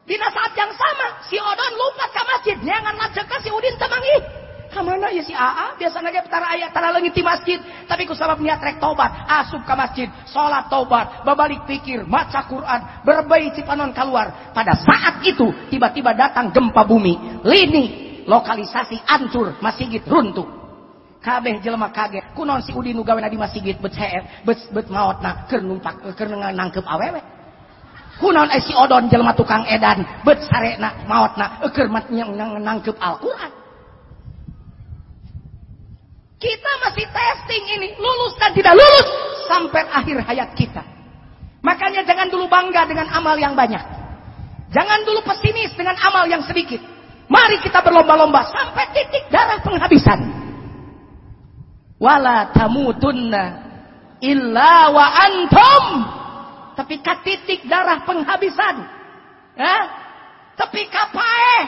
Dina saat yang sama si Odon lompat ke masjid neangan ngajak si Udin temangi Kamana ya si AA biasanya ge tara aya tara leungit di masjid. Tapi ku sabab niat rek tobat asup ke masjid salat tobat babalik pikir maca Quran berbayi cipanon keluar. Pada saat itu tiba-tiba datang gempa bumi. Lini lokalisasi ancur masjid runtuh. Kabeh jelema kaget. Kunon si Udin nu gawena di masjid bet heet bet bet maotna keur numpak keur nangkep awewe. Kunaon eh si odon jelema tukang edan bet sarena maotna keur nangkep Al-Qur'an kita masih testing ini, lulus dan tidak lulus sampai akhir hayat kita. Makanya jangan dulu bangga dengan amal yang banyak. Jangan dulu pesimis dengan amal yang sedikit. Mari kita berlomba-lomba sampai titik darah penghabisan. Wala tamutunna illa wa antum. Tapi ka titik darah penghabisan. Ya? Tapi kapae.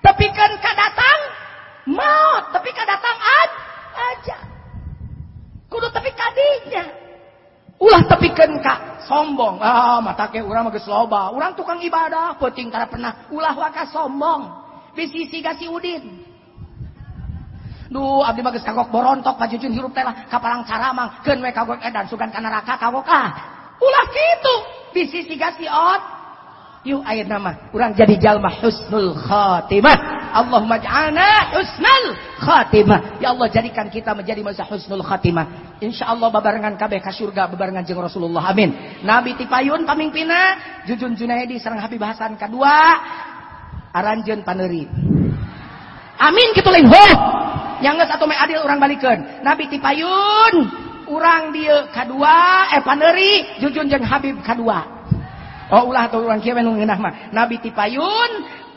Tapi kan kadatang maut. Tapi kadatang ad aja. Kudu tapi kadinya. Ulah tepikeun ka sombong. Ah, mata ke urang mah loba. Urang tukang ibadah, penting tara pernah ulah waka sombong. Di sisi si Udin. Duh, abdi mah geus kagok borontok pajujun hirup teh lah kapalang caramang keun we kagok edan sugan ka neraka kagok ah. Ulah kitu. Di sisi si Od. Yuk ayeuna mah urang jadi jalma husnul khatimah. Allahumma ja'alna husnal khatimah. Ya Allah jadikan kita menjadi masa husnul khatimah. Insyaallah babarengan kabeh ka surga babarengan jeung Rasulullah. Amin. Nabi tipayun pamimpina Jujun Junaidi sareng Habib Hasan kedua aranjeun paneri. Amin kitu lain ho. Nyanggeus atuh me adil urang balikeun. Nabi tipayun urang dieu kadua eh paneri Jujun jeung Habib kadua. Oh ulah atau urang kieu nu ngeunah mah. Nabi tipayun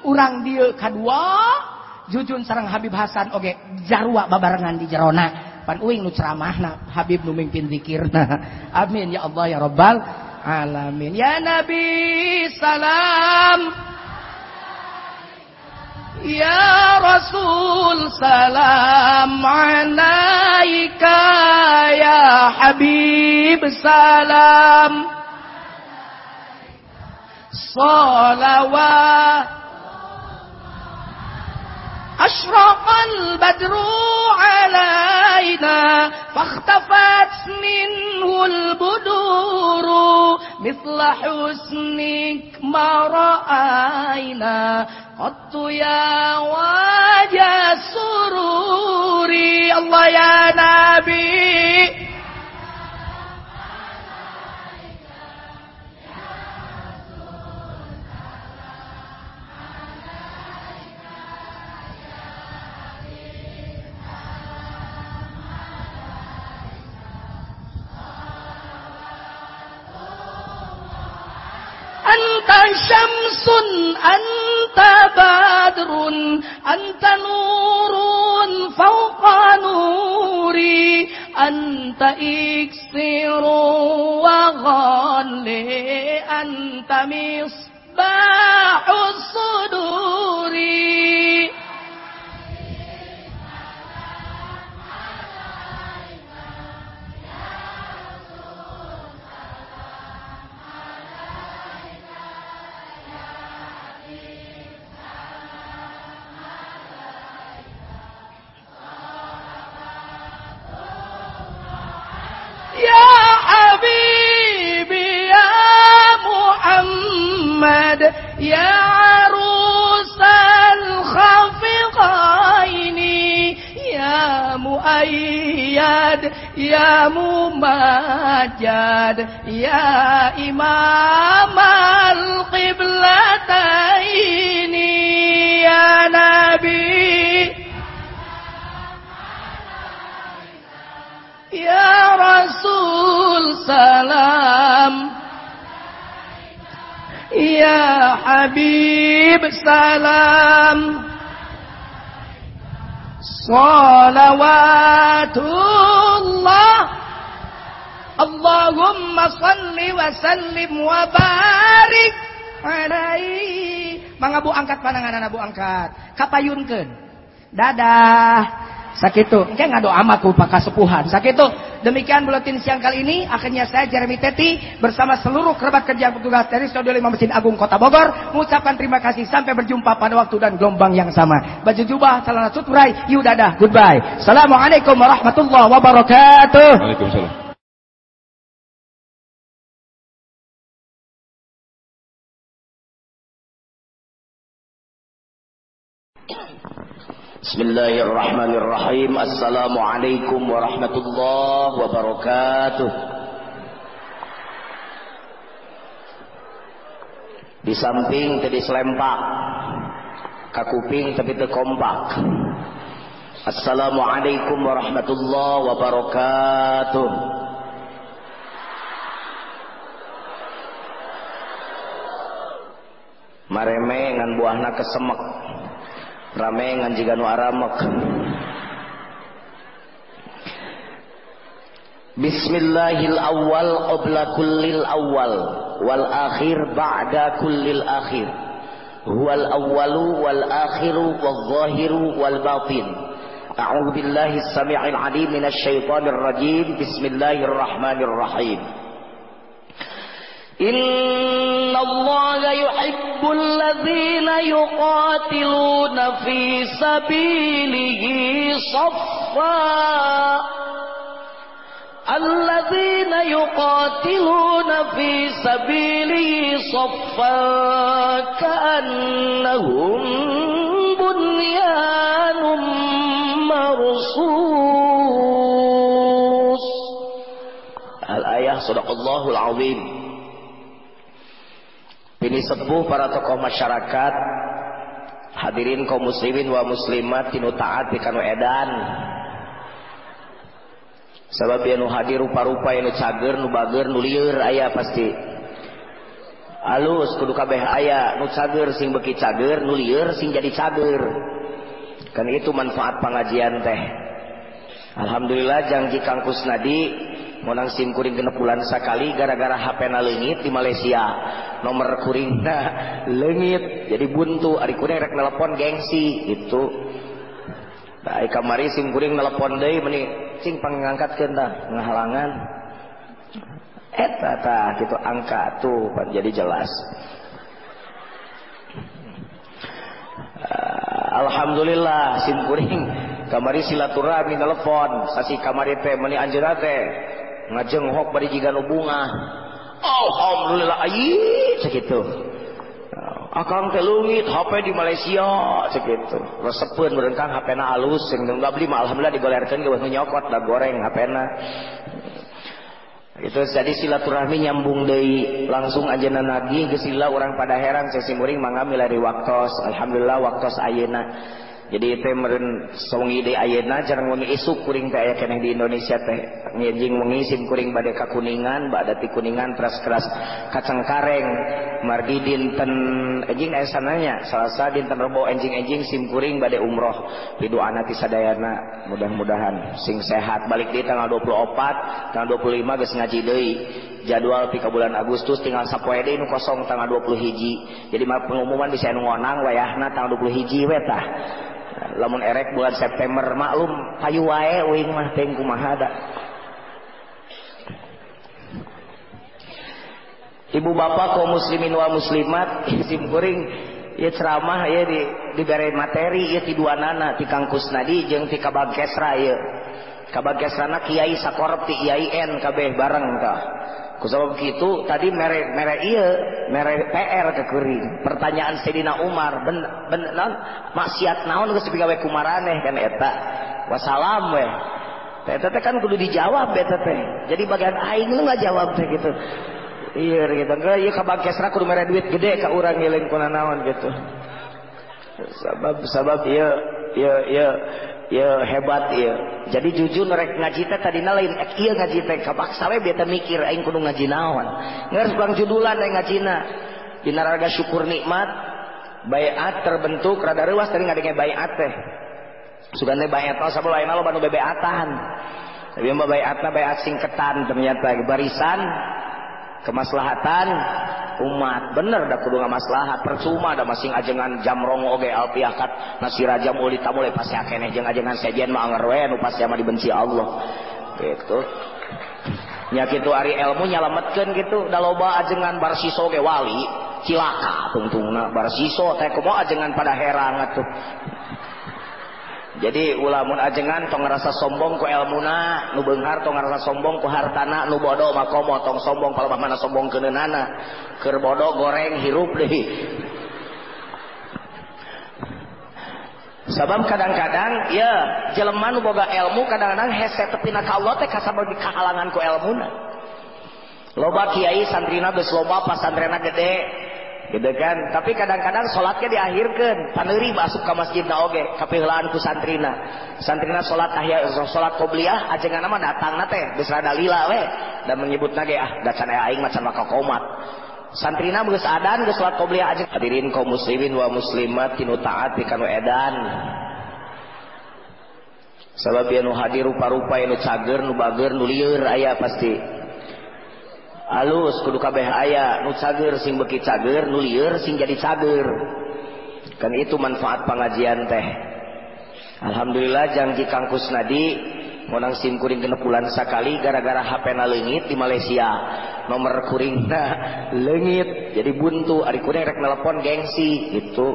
urang dieu kadua Jujun sareng Habib Hasan oge jarua babarengan di jerona. Pan uing nu ceramahna Habib nu mimpin zikirna. Amin ya Allah ya rabbal alamin. Ya nabi salam. Ya Rasul salam alaika ya Habib salam salawat أشرق البدر علينا فاختفت منه البدور. مثل حسنك ما رأينا. قط يا وجه السرور الله يا نبي. أنت شمس أنت بدر أنت نور فوق نوري أنت إكسر وغالي أنت مصباح الصدور. Ya Habibi Ya Muhammad Ya Arusal Khafiqaini Ya Muayyad Ya Mumajad Ya Imam Al-Qiblataini Ya Nabi Ya Rasul salam. Ya Habib salam. Salawatullah. Allahumma salli wa sallim wa barik alaihi. Mangabu angkat pandangan anak bu angkat. Kapayunkeun. Dadah Sakitu, engke ngado amat ku pakasepuhan. Sakitu, demikian buletin siang kali ini. Akhirnya saya Jeremy Teti bersama seluruh kerabat kerja petugas dari Studio 5 Mesin Agung Kota Bogor mengucapkan terima kasih sampai berjumpa pada waktu dan gelombang yang sama. Baju jubah, celana sutrai, yudadah, goodbye. Assalamualaikum warahmatullahi wabarakatuh. Waalaikumsalam. Bismillahirrahmanirrahim. Assalamualaikum warahmatullahi wabarakatuh. Di samping tadi selempak Kakuping tapi kompak Assalamualaikum warahmatullahi wabarakatuh. Mareme ngan buahna kesemek ramengan jika nu aramak Bismillahil awal qabla kullil awal wal akhir ba'da kullil akhir. Huwal awwalu wal akhiru wal zahiru wal batin. A'udzu billahi as-sami'il 'alim minasy syaithanir rajim. Bismillahirrahmanirrahim. rahim إن الله يحب الذين يقاتلون في سبيله صفا الذين يقاتلون في سبيله صفا كأنهم بنيان marsus Al-ayah sadaqallahul azim Ini sepuh para tokoh masyarakat. Hadirin kaum muslimin wa muslimat tinu taat kanu edan. Sabab ya nu hadir rupa-rupa nu cager nu bager nu lieur aya pasti. Alus kudu kabeh aya nu cager sing beki cager nu lieur sing jadi cager. Kan itu manfaat pengajian teh. Alhamdulillah janji Kang Kusnadi menang sim kuring genep bulan sekali gara-gara HP na lengit di Malaysia. Nomor kuring na lengit jadi buntu ari kuring rek nelpon gengsi itu nah kamari sim kuring nelpon deui meni cing pangangkatkeun tah ngahalangan eta tah gitu angka tuh jadi jelas. Uh, Alhamdulillah sim kuring kamari silaturahmi telepon sasi kamari teh meuni anjeunna teh ngajenghok bari jiga nu bunga Alhamdulillah ayi sakitu Akang teh lungit HP di Malaysia segitu. Resepeun meureun Kang HP-na halus sing enggak beli mah alhamdulillah digolerkeun ge nyokot da goreng HP-na. Itu jadi silaturahmi nyambung deui langsung ajeuna nagi geus orang pada heran saya muring mangga milari waktos alhamdulillah waktos ayeuna jadi teh meren songi di ayana jarang wengi isuk kuring teh aya keneh di Indonesia teh. Ngejing wengi sim kuring bade ka kuningan bade ti kuningan teras keras kacang kareng. Margi dinten ejing aya sananya salasa dinten rebo enjing enjing sim kuring bade umroh. Pidu anak sadayana mudah-mudahan sing sehat. Balik di tanggal 24 tanggal 25 geus ngaji deui. Jadwal pika bulan Agustus tinggal sapoe deui nu kosong tanggal 20 hiji. Jadi pengumuman bisa nu ngonang wayahna tanggal 20 hiji wetah lamun erek bulan September maklum payu wae uing mah teuing kumaha da. Ibu bapak kaum muslimin wa muslimat isim kuring ya ceramah ya di dibere materi ya ti dua nana ti Kang Kusnadi jeung ti kabagkesra ya kabagkesrana kiai sakorep ti kiai n kabeh bareng tah Kusabab gitu tadi mere mere iya mere PR ke kuring. Pertanyaan Sayyidina Umar ben ben non maksiat naon geus pigawe kumaraneh kan eta. Wassalam we. Eta teh kan kudu dijawab eta teh. Jadi bagian aing lu jawab teh gitu. Iya gitu. Enggak ieu kabangkesna kudu mere duit gede ka urang ngiling naon gitu. Sabab sabab iya iya iya ya hebat ya. Jadi jujur rek ngaji teh tadina lain ek ieu ngaji teh kapaksa we beta mikir aing kudu ngaji naon. Ngeus kurang judulan aing ngajina dina raga syukur nikmat bayat terbentuk rada reuas tadi ngadenge bayat teh. Sugan teh bayat mah sabab lain lo banu bebeatan. Tapi mah bayatna bayat singketan ternyata barisan kemaslahatan umat. Bener dah kudu maslahat. Percuma dah masing ajengan jamrong oge alpiakat nasi raja muli mulai pasti akeneh jeung ajengan sejen mah anger pasti mah dibenci Allah. Gitu. Nya kitu ari ilmu nyalametkeun gitu. Da loba ajengan barsiso ge wali cilaka tungtungna. Barsiso teh kumaha ajengan pada herang atuh jadi ulamun ajengan tong ngerasa sombong ku elmuna nu beunghar tong ngerasa sombong ku hartana nu bodoh makomo tong sombong kalau mana sombong ke nenana ker bodoh goreng hirup deh sabab kadang-kadang ya jelema nu boga ilmu kadang-kadang hese tepina ka Allah teh kasabab dikahalangan ku elmuna. Loba kiai santrina geus loba pasantrena gede gitu kan? Tapi kadang-kadang salatnya diakhirkan. Paneri masuk ke masjid na oge kapilaan ku santrina. Santrina salat ahya salat qobliyah ajengan nama datang nate teh. Geus rada lila we. Dan menyebut nage ah dacan aya aing macan maka komat. Santrina geus adan geus salat qobliyah aja. Hadirin kaum muslimin wa muslimat tinu taat kanu edan. Sabab anu hadir rupa-rupa anu cager nu bager nu lieur aya pasti. alus kudu kabeh aya. Nu cager sing beki cager nu lieur sing jadi cager. Kan itu manfaat pengajian teh. Alhamdulillah janji Kang Kusnadi monang sim kuring genep bulan sekali gara-gara HP na leungit di Malaysia. Nomor kuring na leungit jadi buntu. Ari kuring rek nelpon gengsi gitu.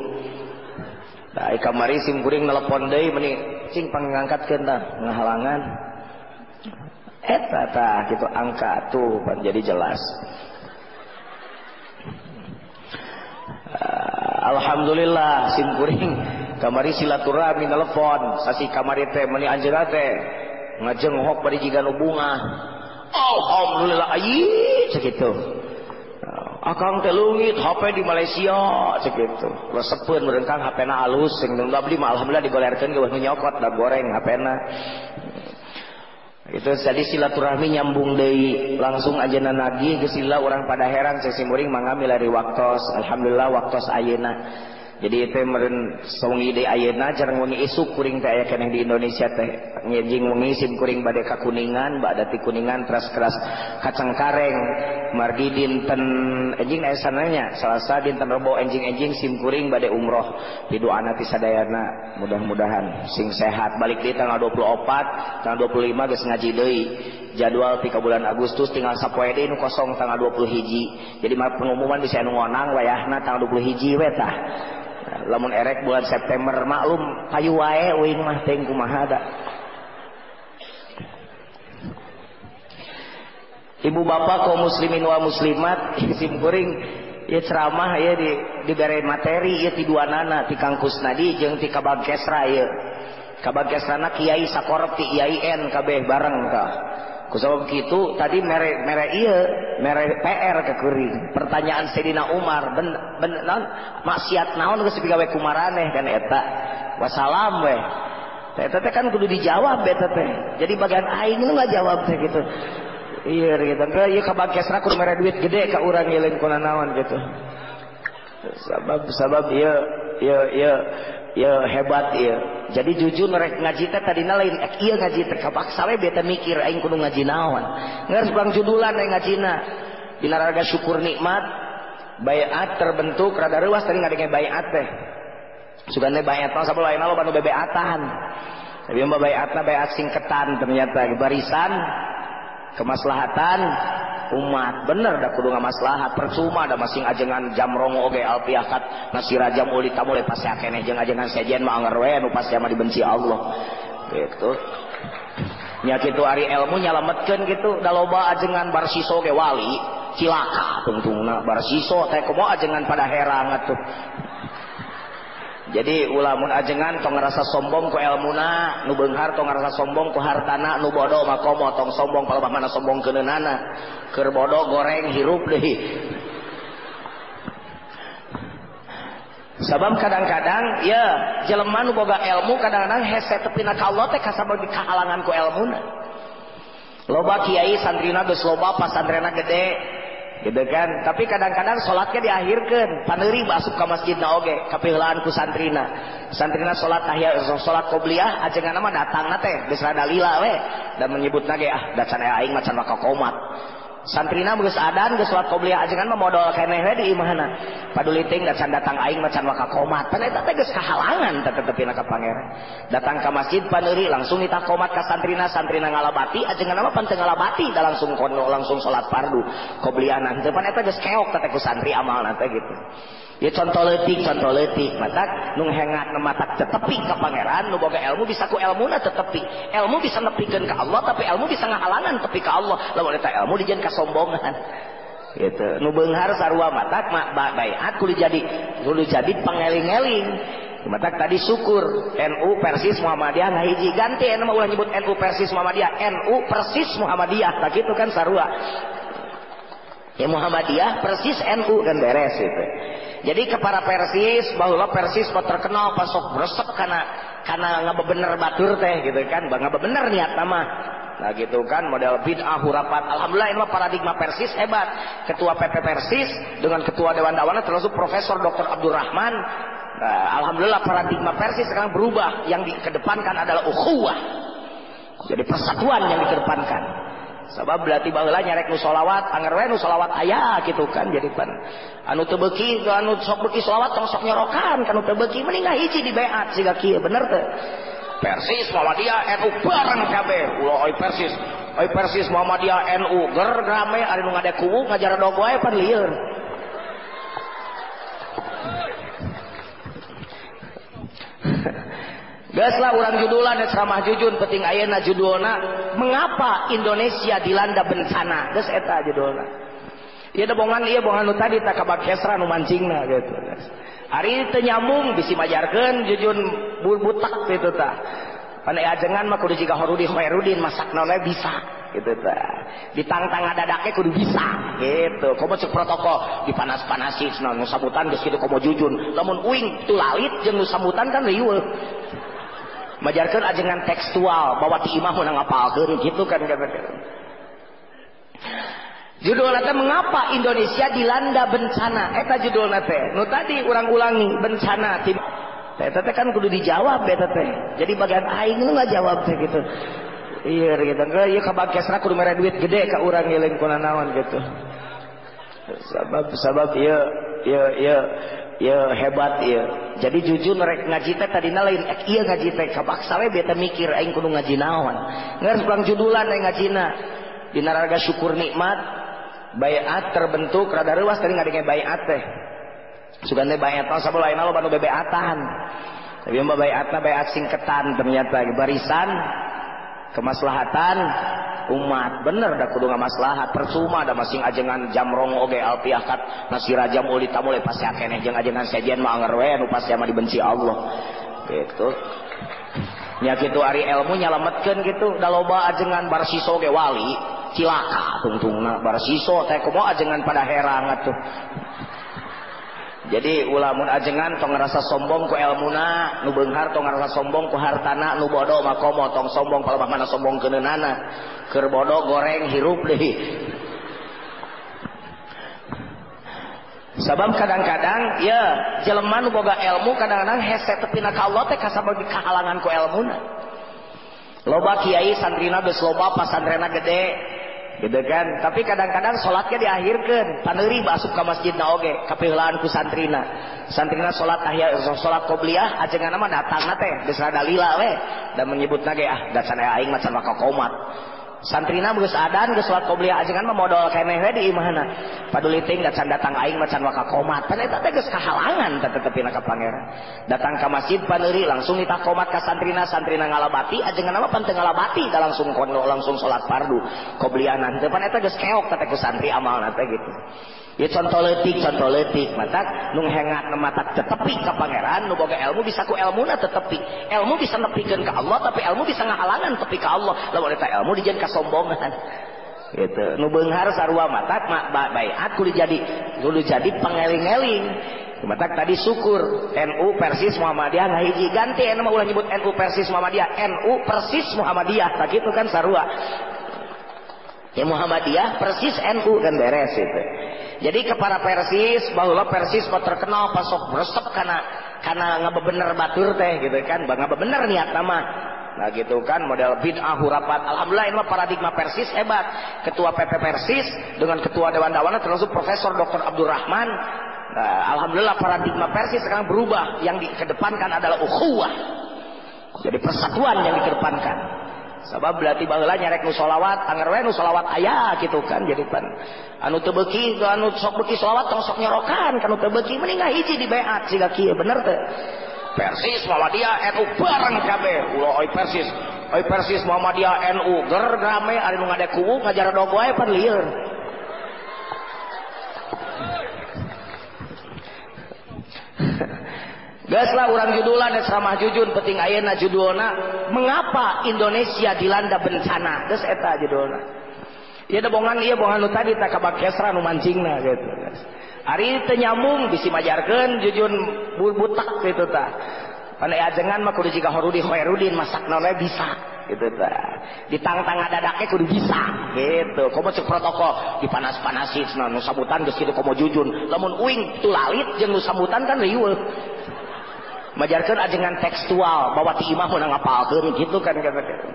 Nah kamari sim kuring nelpon deui meni sing pangangkat kentah ngahalangan. Eta tah gitu angka tuh jadi jelas. Uh, Alhamdulillah sim kuring. Kamari silaturahmi telepon sasi kamari teh meni anjeunna teh. Ngajenghok bari jiga nu bunga alhamdulillah ayi segitu. Akang teh leungit HP di Malaysia segitu. Resepeun meureun Kang HP-na alus. Sing beli mah alhamdulillah digolerkeun ge nyokot da goreng HP-na. Itu jadi silaturahmi nyambung deui langsung aja nagih geus orang pada heran sesi muring mangga milari waktos. Alhamdulillah waktos ayeuna jadi itu meren songi di ayeuna jarang wengi isuk kuring teh aya keneh di Indonesia teh. Nyejing wengi sim kuring bade ka Kuningan bade ti Kuningan teras keras kacang kareng. Margi dinten enjing aya sananya Selasa dinten Rebo enjing-enjing sim kuring bade umroh. Di doana ti sadayana mudah-mudahan sing sehat. Balik di tanggal 24 tanggal 25 geus ngaji deui. Jadwal tiga bulan Agustus tinggal sapoe deui nu kosong tanggal 20 hiji. Jadi mah pengumuman bisa nu ngonang wayahna tanggal 20 hiji wetah lamun erek bulan September maklum kayu wae uing mah teuing kumaha da Ibu bapak kaum muslimin wa muslimat isim kuring ieu ceramah ieu di dibere materi ieu ti duanana ti Kang Kusnadi jeung ti kabagkesra ieu. Kabag Kiai Sakorep ti IAIN kabeh bareng tah kusabab gitu tadi mere mere iya mere PR kekuring pertanyaan Sayyidina Umar ben ben non maksiat naon geus pigawe kumaraneh kan eta? Wassalam we. Eta teh kan kudu dijawab eta teh jadi bagian aing nu jawab teh gitu. Iya gitu. Ke ieu kabagkesna kudu mere duit gede ka urang ieu lain naon gitu. Sabab sabab iya iya iya ya hebat ya jadi jujur mereka ngaji teh tadi lain eh, iya ngaji teh kapaksa we beta mikir aing kudu ngaji naon. Ngeus bang judulan aing ngajina. Dina raga syukur nikmat bayat terbentuk rada reuas tadi ngadenge bayat teh. Sugane bayat mah sabul lain lo banu bebeatan tapi mbak bayatna bayat singketan ternyata barisan kemaslahatan. Umat bener dah kudu maslahat percuma ada masing ajengan jam rongo oge alpiakat nasira jam uli kamu le pasti akene jeung ajengan sejen mah anger we nu pasti mah dibenci Allah. Gitu. Nya kitu ari ilmu nyalametkeun gitu da loba ajengan barsiso ge wali cilaka tungtungna. Barsiso teh kumaha ajengan pada herang atuh jadi ulamun ajengan tong ngerasa sombong ku elmuna nu benghar tong ngerasa sombong ku hartana nu bodoh makomo tong sombong kalau mana sombong kenenana keur bodoh goreng hirup deui sabab kadang-kadang ya jelema nu boga ilmu kadang-kadang hese tepina ka Allah teh kasabab dikahalangan ku elmuna. Loba kiai santrina geus loba pasantrena gede gitu kan? Tapi kadang-kadang salatnya diakhirkan. Paneri masuk ke masjid naoge kapilaan ku santrina. Santrina salat tahiyat salat qobliyah ajengan nama datang nate geus rada lila we dan menyebut nage ah dacan aing macan maka komat. Santrina geus adan geus salat qobliyah ajengan mah modal keneh we di imahna. Paduli ting datang datang aing macan waka komat. Pan eta teh geus kahalangan tetepina ka pangeran. Datang ka masjid paneuri langsung nita komat ka santrina. Santrina ngalabati ajengan mah pan teu ngalabati da langsung kono langsung salat fardu. Qobliyahan teh pan eta geus keok teh ku santri amalna teh gitu. Ya contoh letik contoh letik matak nung hengat nematak tetepi ke pangeran nu boga ilmu bisa ku ilmu na tetepi. Ilmu bisa nepikeun ke Allah tapi ilmu bisa ngahalangan tepi ke Allah. Lamun eta ilmu dijen kesombongan. Gitu. Nu beunghar sarua matak mak baiat kudu jadi kudu jadi pangeling-eling matak tadi syukur NU Persis Muhammadiyah nah hiji ganti anu mah ulah nyebut NU Persis Muhammadiyah NU Persis Muhammadiyah tak gitu kan sarua. Ya Muhammadiyah persis NU kan beres itu jadi kepada Persis bahwa Persis kok terkenal pasok resep karena karena bener batur teh gitu kan bang bener niat nama nah gitu kan model bid'ah hurapat. Alhamdulillah ini paradigma Persis hebat. Ketua PP Persis dengan ketua Dewan Dawana termasuk Profesor Dr. Abdurrahman. Nah, alhamdulillah paradigma Persis sekarang berubah. Yang dikedepankan adalah ukhuwah. Jadi persatuan yang dikedepankan sabab berarti baheula nyarek nu sholawat anger we nu sholawat aya gitu kan jadi pan. Anu teu beuki anu sok beuki sholawat tong sok nyorokan kan anu teu beuki mending hiji di beat siga kieu bener teu Persis Muhammadiyah NU bareng kabeh. Ulah oi Persis oi Persis Muhammadiyah NU ger rame ari nu ngade kubu ngajar dog wae pan lieur Gaslah orang judulan dan ceramah jujun penting ayana judulna mengapa Indonesia dilanda bencana? Gas eta judulna iya ada bongan iya bongan nu tadi tak kabak kesra nu mancingna gitu. Geus hari itu nyambung bisi majarkan jujun butak gitu tah. Pane ajengan mah kudu jiga horudi khairudin masak nolnya bisa gitu tah. Ditantang adadake kudu bisa gitu. Komo cek protokol dipanas panasi nah, nu sambutan geus kitu komo jujun. Lamun uing tulalit jeung nu sambutan kan riweuh Majarkeun ajengan tekstual bahwa ti imah meunang ngapalkeun gitu kan kata-kata. Judul nate mengapa Indonesia dilanda bencana? Eta judul nate. Nu tadi orang ulangi bencana. Eta teh kan kudu dijawab eta teh. Jadi bagian aing nu jawab teh gitu. Iya gitu. Enggak ieu kabagkesna kudu mere duit gede ka urang ngiling naon gitu. Sabab sabab ieu ieu ieu ieu hebat ieu. Jadi jujur rek ngaji teh tadina lain ek ieu ngaji teh kabaksa we beta mikir aing kudu ngaji naon. Ngeus pulang judulan aing ngajina. Dina raga syukur nikmat bayat terbentuk rada rewas tadi ngadengin bayat teh sugan bayat teh sabul lain lo bantu bebeatan tapi mbak bayatna bayat singketan ternyata barisan kemaslahatan. Umat bener dah kudu maslahat percuma ada masing ajengan jamrong oge alpiah kat. Nasi raja muli tamule pasti akeneh jeung ajengan sejen mah ngerwe nu pasti mah dibenci Allah. Gitu. Nya kitu ari ilmu nyalametkeun gitu da loba ajengan barsiso ge wali cilaka tungtungna. Barsiso teh kumaha ajengan pada herang atuh jadi ulamun ajengan tong ngerasa sombong ku elmuna nu benghar tong ngerasa sombong ku hartana nu bodoh makomo tong sombong kalau mana sombong kenenana keur bodoh goreng hirup deui. Sabab kadang-kadang ya jelema nu boga ilmu kadang-kadang hese tepina ka Allah teh kasabab kahalangan ku elmuna. Loba kiai santrina geus loba pasandrena gede, gitu kan? Tapi kadang-kadang salatnya diakhirkan. Paneri masuk ke masjid naoge kapilaan ku santrina. Santrina salat ahya salat qobliyah ajengan nama datang teh. Geus dalila we. Dan menyebut nage ah dacan aing macan maka komat. Santrina geus adan geus salat qobliyah ajengan mah modal keneh we di imahna. Paduli ting datang datang aing macan waka komat. Pan eta teh geus kahalangan ka pangeran. Datang ka masjid paneuri langsung nitah komat ka santrina. Santrina ngalabati ajengan mah pan teu ngalabati da langsung kondo langsung salat fardu. Qobliyah nanti pan eta geus keok teh ku santri amal teh gitu. Ya contoh letik contoh letik matak nung hengat matak tetepi ke pangeran nu boga ilmu bisa ku ilmu na tetepi ilmu bisa nepikeun ke Allah tapi ilmu bisa ngahalangan tepi ke Allah. Lawan eta ilmu dijen kesombongan. Gitu. Nu beunghar sarua matak mak baiat kudu jadi kudu jadi pangeling-eling matak tadi syukur NU Persis Muhammadiyah nah hiji ganti anu mah ulah nyebut NU Persis Muhammadiyah. NU Persis Muhammadiyah tak gitu kan sarua. Ya Muhammadiyah persis NU kan beres itu. Jadi kepada Persis bahwa Persis kok terkenal pasok resep karena karena bener batur teh gitu kan. Bang bener niat nama nah gitu kan model bid'ah hurapat. Alhamdulillah ini paradigma Persis hebat. Ketua PP Persis dengan ketua Dewan Dawana termasuk Profesor Dr. Abdurrahman nah, alhamdulillah paradigma Persis sekarang berubah. Yang dikedepankan adalah ukhuwah. Jadi persatuan yang dikedepankan. Sabab berarti baheula nyarek nu sholawat anger we nu sholawat aya gitu kan jadi pan. Anu teu beuki anu sok beuki sholawat tong sok nyorokan kanu teu beuki mending hiji di beat siga kieu bener teu Persis Muhammadiyah NU bareng kabeh. Ulah oi Persis. Oi Persis Muhammadiyah NU ger rame ari nu ngade kubu ngajar dogo wae pan lieur. Gaslah orang judulan seramah jujun penting ayana judulna mengapa Indonesia dilanda bencana? Gas eta judulna. Iya ada bongan iya bongan lu tadi tak kabak kesra nu mancingna gitu Hari Ari tenyambung bisi majarkan jujun butak gitu ta. Mana ajengan mah kudu jika horudi Khairudin masak nolnya bisa gitu ta. Ditantang ada dake kudu bisa gitu. Komo cek protokol dipanas panasin nah, nu sambutan geus kitu komo jujun. Lamun uing tulalit jeung nu sambutan kan riweuh. Majarkan ajengan tekstual bahwa ti imah meunang ngapalkeun gitu kan kata-kata.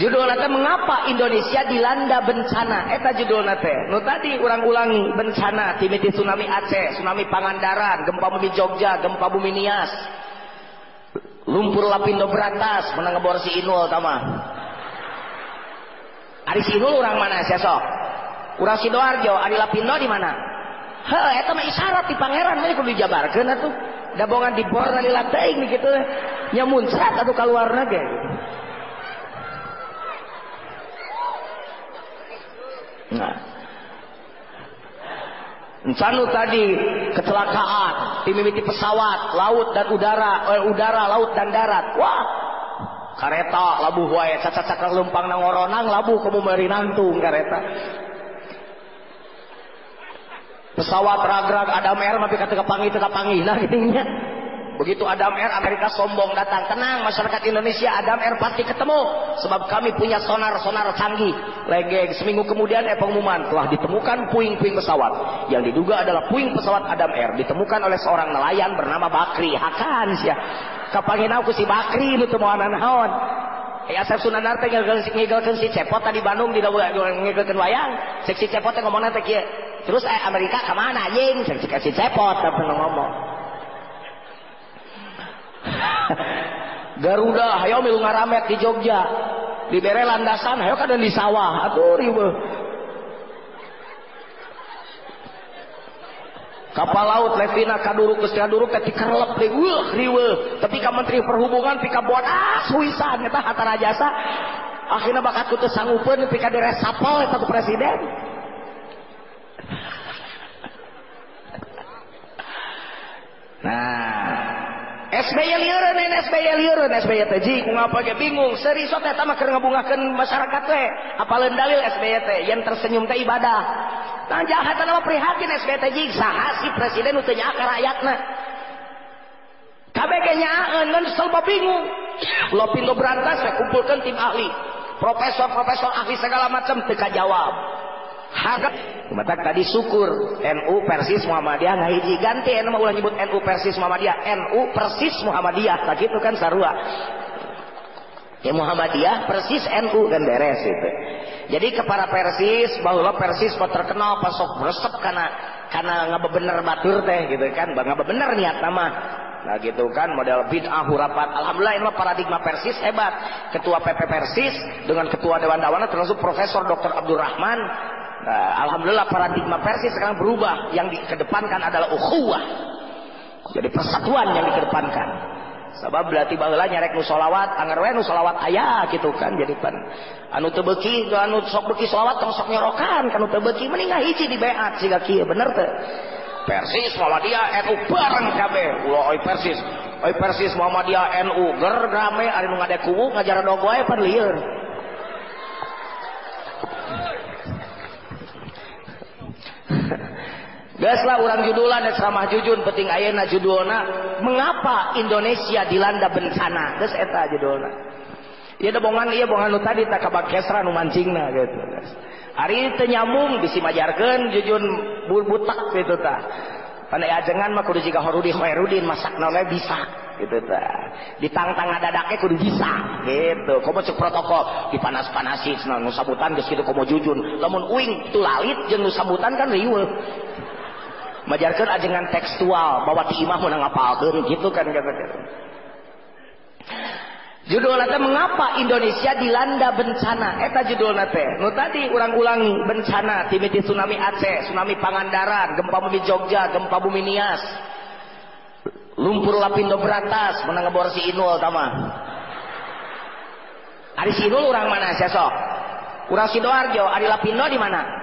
judul mengapa Indonesia dilanda bencana? Eta judul Nu tadi urang-ulangi bencana timiti tsunami Aceh tsunami Pangandaran gempa bumi Jogja gempa bumi Nias. Lumpur lapindo beratas menang ngebor si Inul sama Ari si Inul urang mana sesok urang Sidoarjo Ari lapindo di mana? Heh, eta mah isyarat di pangeran mah kudu dijabarkeun atuh. Dabongan dibor dari lantai gitu nya muncrat atuh keluar ge. gitu. Nah, Encanu tadi kecelakaan, timimiti pesawat, laut dan udara, eh, udara, laut dan darat. Wah, kareta labu wae cacat-cacat lempang nang oronang labu kamu meri nantung kareta. Pesawat rag-rag ada mer tapi kata kepangi teu kapangi nah gitunya. Begitu Adam Air Amerika sombong datang. Tenang masyarakat Indonesia Adam Air pasti ketemu. Sebab kami punya sonar-sonar canggih. Legeng. Seminggu kemudian eh pengumuman. Telah ditemukan puing-puing pesawat. Yang diduga adalah puing pesawat Adam Air. Ditemukan oleh seorang nelayan bernama Bakri. Hakan sih ya. Kapangin aku si Bakri itu mau naon. Ya saya sunan narte ngegelkeun si cepot tadi Bandung di ngegelkeun wayang. Cek si cepot ngomong nanti kieu. Terus eh Amerika ke mana anjing? Cek si cepot tapi ngomong. Garuda hayo milu ngaramet di Jogja. Dibere landasan hayo kada di sawah. Atuh riweuh kapal laut Levina kaduruk geus kaduruk teh kerlep deui weuh riweuh tapi ka menteri perhubungan pika buat ah suisan. Eta hatara jasa akhirnya bakat kutu sanggupeun pika diresapel eta ku presiden. Nah SBY liurun SBY liurun SBY teh ji ngapa ge bingung. Seri sok eta mah keur ngabungahkeun masyarakat teh. Apaleun dalil SBY teh? Yang tersenyum teh ibadah. Tah jahat nama prihatin SBY teh ji saha si presiden nu teu nyaa ka rakyatna? Kabeh ge nyaaeun ngan serba bingung. Lopindo berantas we kumpulkeun tim ahli. Profesor-profesor ahli segala macam teu jawab harap mata tadi syukur NU Persis Muhammadiyah. Ngahiji ganti. NU ulah nyebut NU Persis Muhammadiyah. NU Persis Muhammadiyah. Tak gitu kan sarua. Ya Muhammadiyah Persis NU kan beres itu. Jadi kepada Persis bahwa Persis mau terkenal pasok resep karena karena bener batur teh gitu kan. Bener niat nama Nah gitu kan model bid'ah hurapat. Alhamdulillah ini paradigma Persis hebat. Ketua PP Persis dengan ketua Dewan Dawana termasuk Profesor Dr. Abdurrahman Nah, Alhamdulillah paradigma Persis sekarang berubah. Yang dikedepankan adalah ukhuwah. Jadi persatuan yang dikedepankan. Sebab berarti baheula nyarek nu sholawat, anger we nu sholawat aya gitu kan. Jadi pan anu teu beuki anu sok beuki sholawat tong sok nyorokan kan anu teu beuki mending hiji di beat siga kieu bener teu. Persis Muhammadiyah NU bareng kabeh. Ulah oi Persis. Oi Persis Muhammadiyah NU ger rame ari nu ngade kubu ngajar dogo ae pan lieur. Gaslah orang judulan dan ceramah jujun penting ayana judulna mengapa Indonesia dilanda bencana terus eta judulna Iya ada bongan iya bongan nu tadi tak kabak kesra nu mancingna gitu. Hari itu nyambung bisi majarkan jujun butak gitu tah. Ajengan mah kudu jika horudi hoerudin masak naonnya bisa. Gitu ta. Ditantang ada daknya kudu bisa. Gitu. Komo cek protokol. Dipanas panasi nu sabutan geus kitu jujun. Lamun uing tu lalit jeung nu sabutan kan riweuh. Majarkan ajengan tekstual bahwa ti imah menang gitu kan kata judul mengapa Indonesia dilanda bencana? Eta judul nate nu tadi urang-ulangi bencana timiti tsunami Aceh tsunami Pangandaran gempa bumi Jogja gempa bumi Nias lumpur lapindo beratas menang ngebor si Inul tama Ari si Inul urang mana sesok urang Sidoarjo Ari lapindo di mana?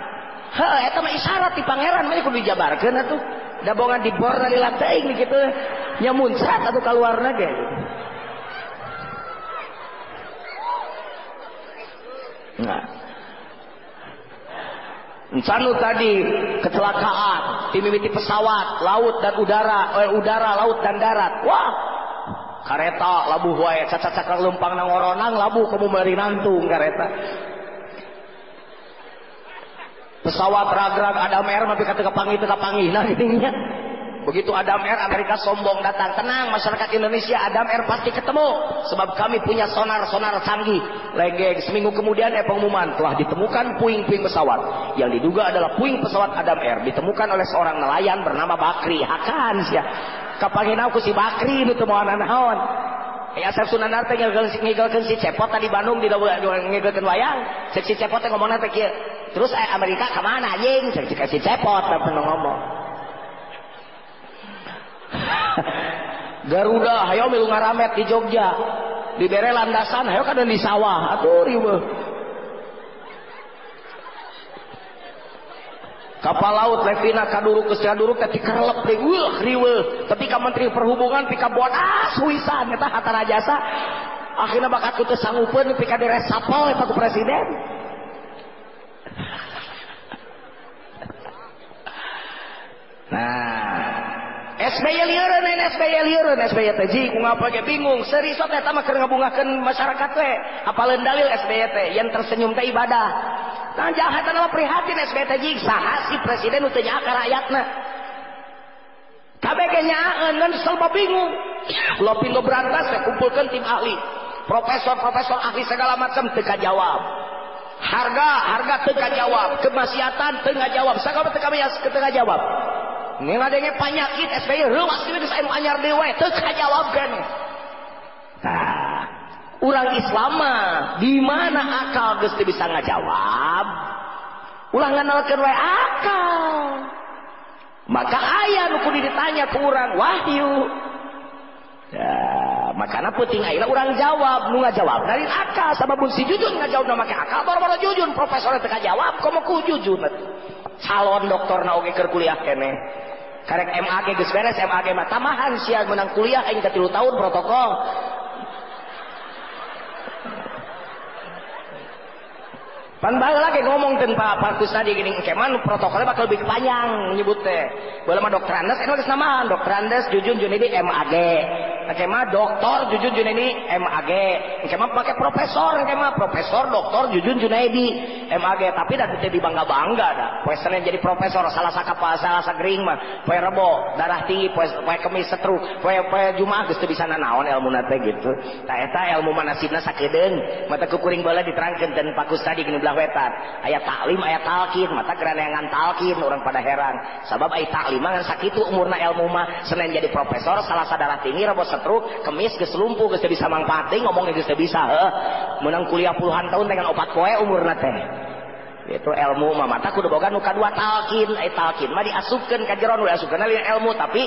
Heh eta mah isyarat di pangeran mah kudu dijabarkeun atuh. Da bongan dibor dari lantai gitu nya muncrat atuh kaluarna ge. Nah. Sanu tadi kecelakaan, timimiti pesawat, laut dan udara, eh, udara, laut dan darat. Wah, kareta labu wae cacat-cacat lempang nang oronang labu kamu meri nantung kareta pesawat rag-rag Adam Air tapi kata kepangi itu kepangi nah ininya begitu Adam Air Amerika sombong datang. Tenang masyarakat Indonesia Adam Air pasti ketemu. Sebab kami punya sonar-sonar canggih. Legeng seminggu kemudian eh pengumuman telah ditemukan puing-puing pesawat. Yang diduga adalah puing pesawat Adam Air. Ditemukan oleh seorang nelayan bernama Bakri. Hakan ya kapangin aku si Bakri itu mau naon Ya saya sunan narte ngegelkeun si cepot tadi Bandung di ngegelkeun wayang. Si cepot ngomong nate kieu. Terus eh, Amerika ke mana anjing? Si cepot tapi ngomong. Garuda hayo milu ngaramet di Jogja. Dibere landasan hayo kada di sawah. Atuh riweuh. kapal laut Levina kaduruk ke kaduruk tapi kerlep deh wah riwe tapi ka menteri perhubungan buat ah suisan eta hatara jasa akhirnya bakat kutu sanggupen pika diresapel eta ku presiden nah SBY liurun SBY liurun SBY teh ku ngapa ge bingung. Serisot eta mah keur ngabungakeun masyarakat we apaleun dalil SBY teh? Yang tersenyum teh ibadah. Nah jahat mah prihatin SBY teh teji saha si presiden nu teu nyaa ka rakyatna? Kabeh ge nyaeun ngan serba bingung. Lopi pindo berantas teh kumpulkeun tim ahli. Profesor-profesor ahli segala macam teu jawab harga harga teu jawab kemaksiatan teu jawab sagala teu kamias teu jawab ini ngadenge penyakit SBY ruas ini geus anu anyar dewe teu kajawabkeun. Nah, urang Islam di mana akal geus bisa ngajawab? Ulah nganalkeun wae akal. Maka ayah nu ditanya ke urang wahyu. Ya, makanya penting ayeuna urang jawab, nu ngajawab dari akal sababun si Jujun ngajawab make akal baru-baru Jujun profesor teu jawab komo ku Jujun. Calon doktor na oge keur kuliah kene karek MAG geus beres MAG mah tamahan sia menang kuliah aing ka 3 tahun protokol Pan lagi ngomong tentang Pak Parkus tadi gini, keman protokolnya bakal lebih panjang menyebut teh. Boleh mah dokter Andes, ini nama dokter Andes Jujun Junidi MAG. Kemah dokter Jujun Junaidi MAG. Kemah pakai profesor, kemah profesor dokter Jujun Junaidi MAG. Tapi dah tidak dibangga bangga dah. Poe Senin jadi profesor salah sakapa salah sagering mah. Poe Rebo darah tinggi, poe poe kemis setruk, poe poe Jumat geus teu bisa nanaon ilmu nate gitu. Tah eta ilmu manasibna sakedeung. Mata kukuring bola diterangkeun dan Pak Kustadi gini belah wetan. Aya taklim, aya talkin, mata keranengan talkin orang pada heran. Sabab aya taklim ngan sakitu umurna ilmu mah Senin jadi profesor salah sadarah tinggi Rebo setruk kemis ke selumpu ke bisa mangpati ngomongnya ke bisa eh, menang kuliah puluhan tahun dengan opat koe umur nate itu ilmu mah mata kudu boga nu kadua talkin eh talkin mah diasupkeun ka jero nu diasupkeun ilmu tapi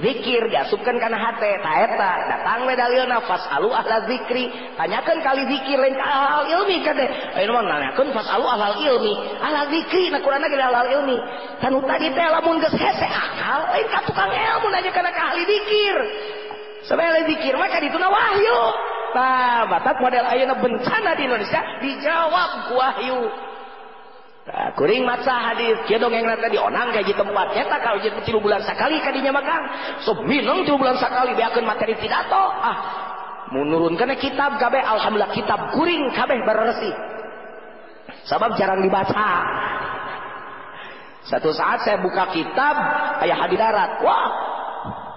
zikir diasupkeun kana hate. Ta eta datang we dalilna fasalu ahla zikri. Tanyakeun kali zikir lain ka hal ilmi kadeh ayeuna eh, mah nanyakeun fasalu ahla ilmi. Ahla zikri na kurana ge ahla ilmi. Tanu tadi teh lamun geus hese akal lain ka tukang ilmu nanya kana ka ahli zikir. Sebenarnya zikir maka itu wahyu. Nah, batak model ayana bencana di Indonesia dijawab ku wahyu. Nah, kuring maca hadis kieu dongeng tadi onang gaji tempat nyata kalau jadi tilu bulan sekali kadinya makan. So minum tilu bulan sekali beakeun materi pidato. Ah, menurunkan kitab kabeh alhamdulillah kitab kuring kabeh bareresi. Sebab jarang dibaca. Satu saat saya buka kitab ayah hadi darat. Wah,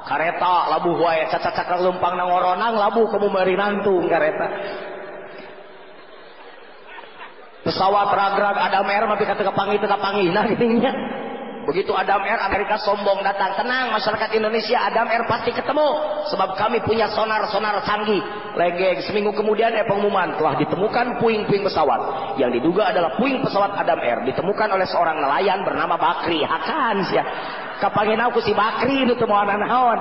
kareta labu wae. Cacat-cacat lempang nang oronang labu kamu meri nantung kareta. Pesawat ragrag Adam Air tapi kata kepangi teka pangi. Nah gitunya begitu Adam Air Amerika sombong datang. Tenang masyarakat Indonesia Adam Air pasti ketemu. Sebab kami punya sonar-sonar canggih. Legeng. Seminggu kemudian eh pengumuman telah ditemukan puing-puing pesawat. Yang diduga adalah puing pesawat Adam Air. Ditemukan oleh seorang nelayan bernama Bakri. Hakan ya kapangin aku si Bakri itu temu anak naon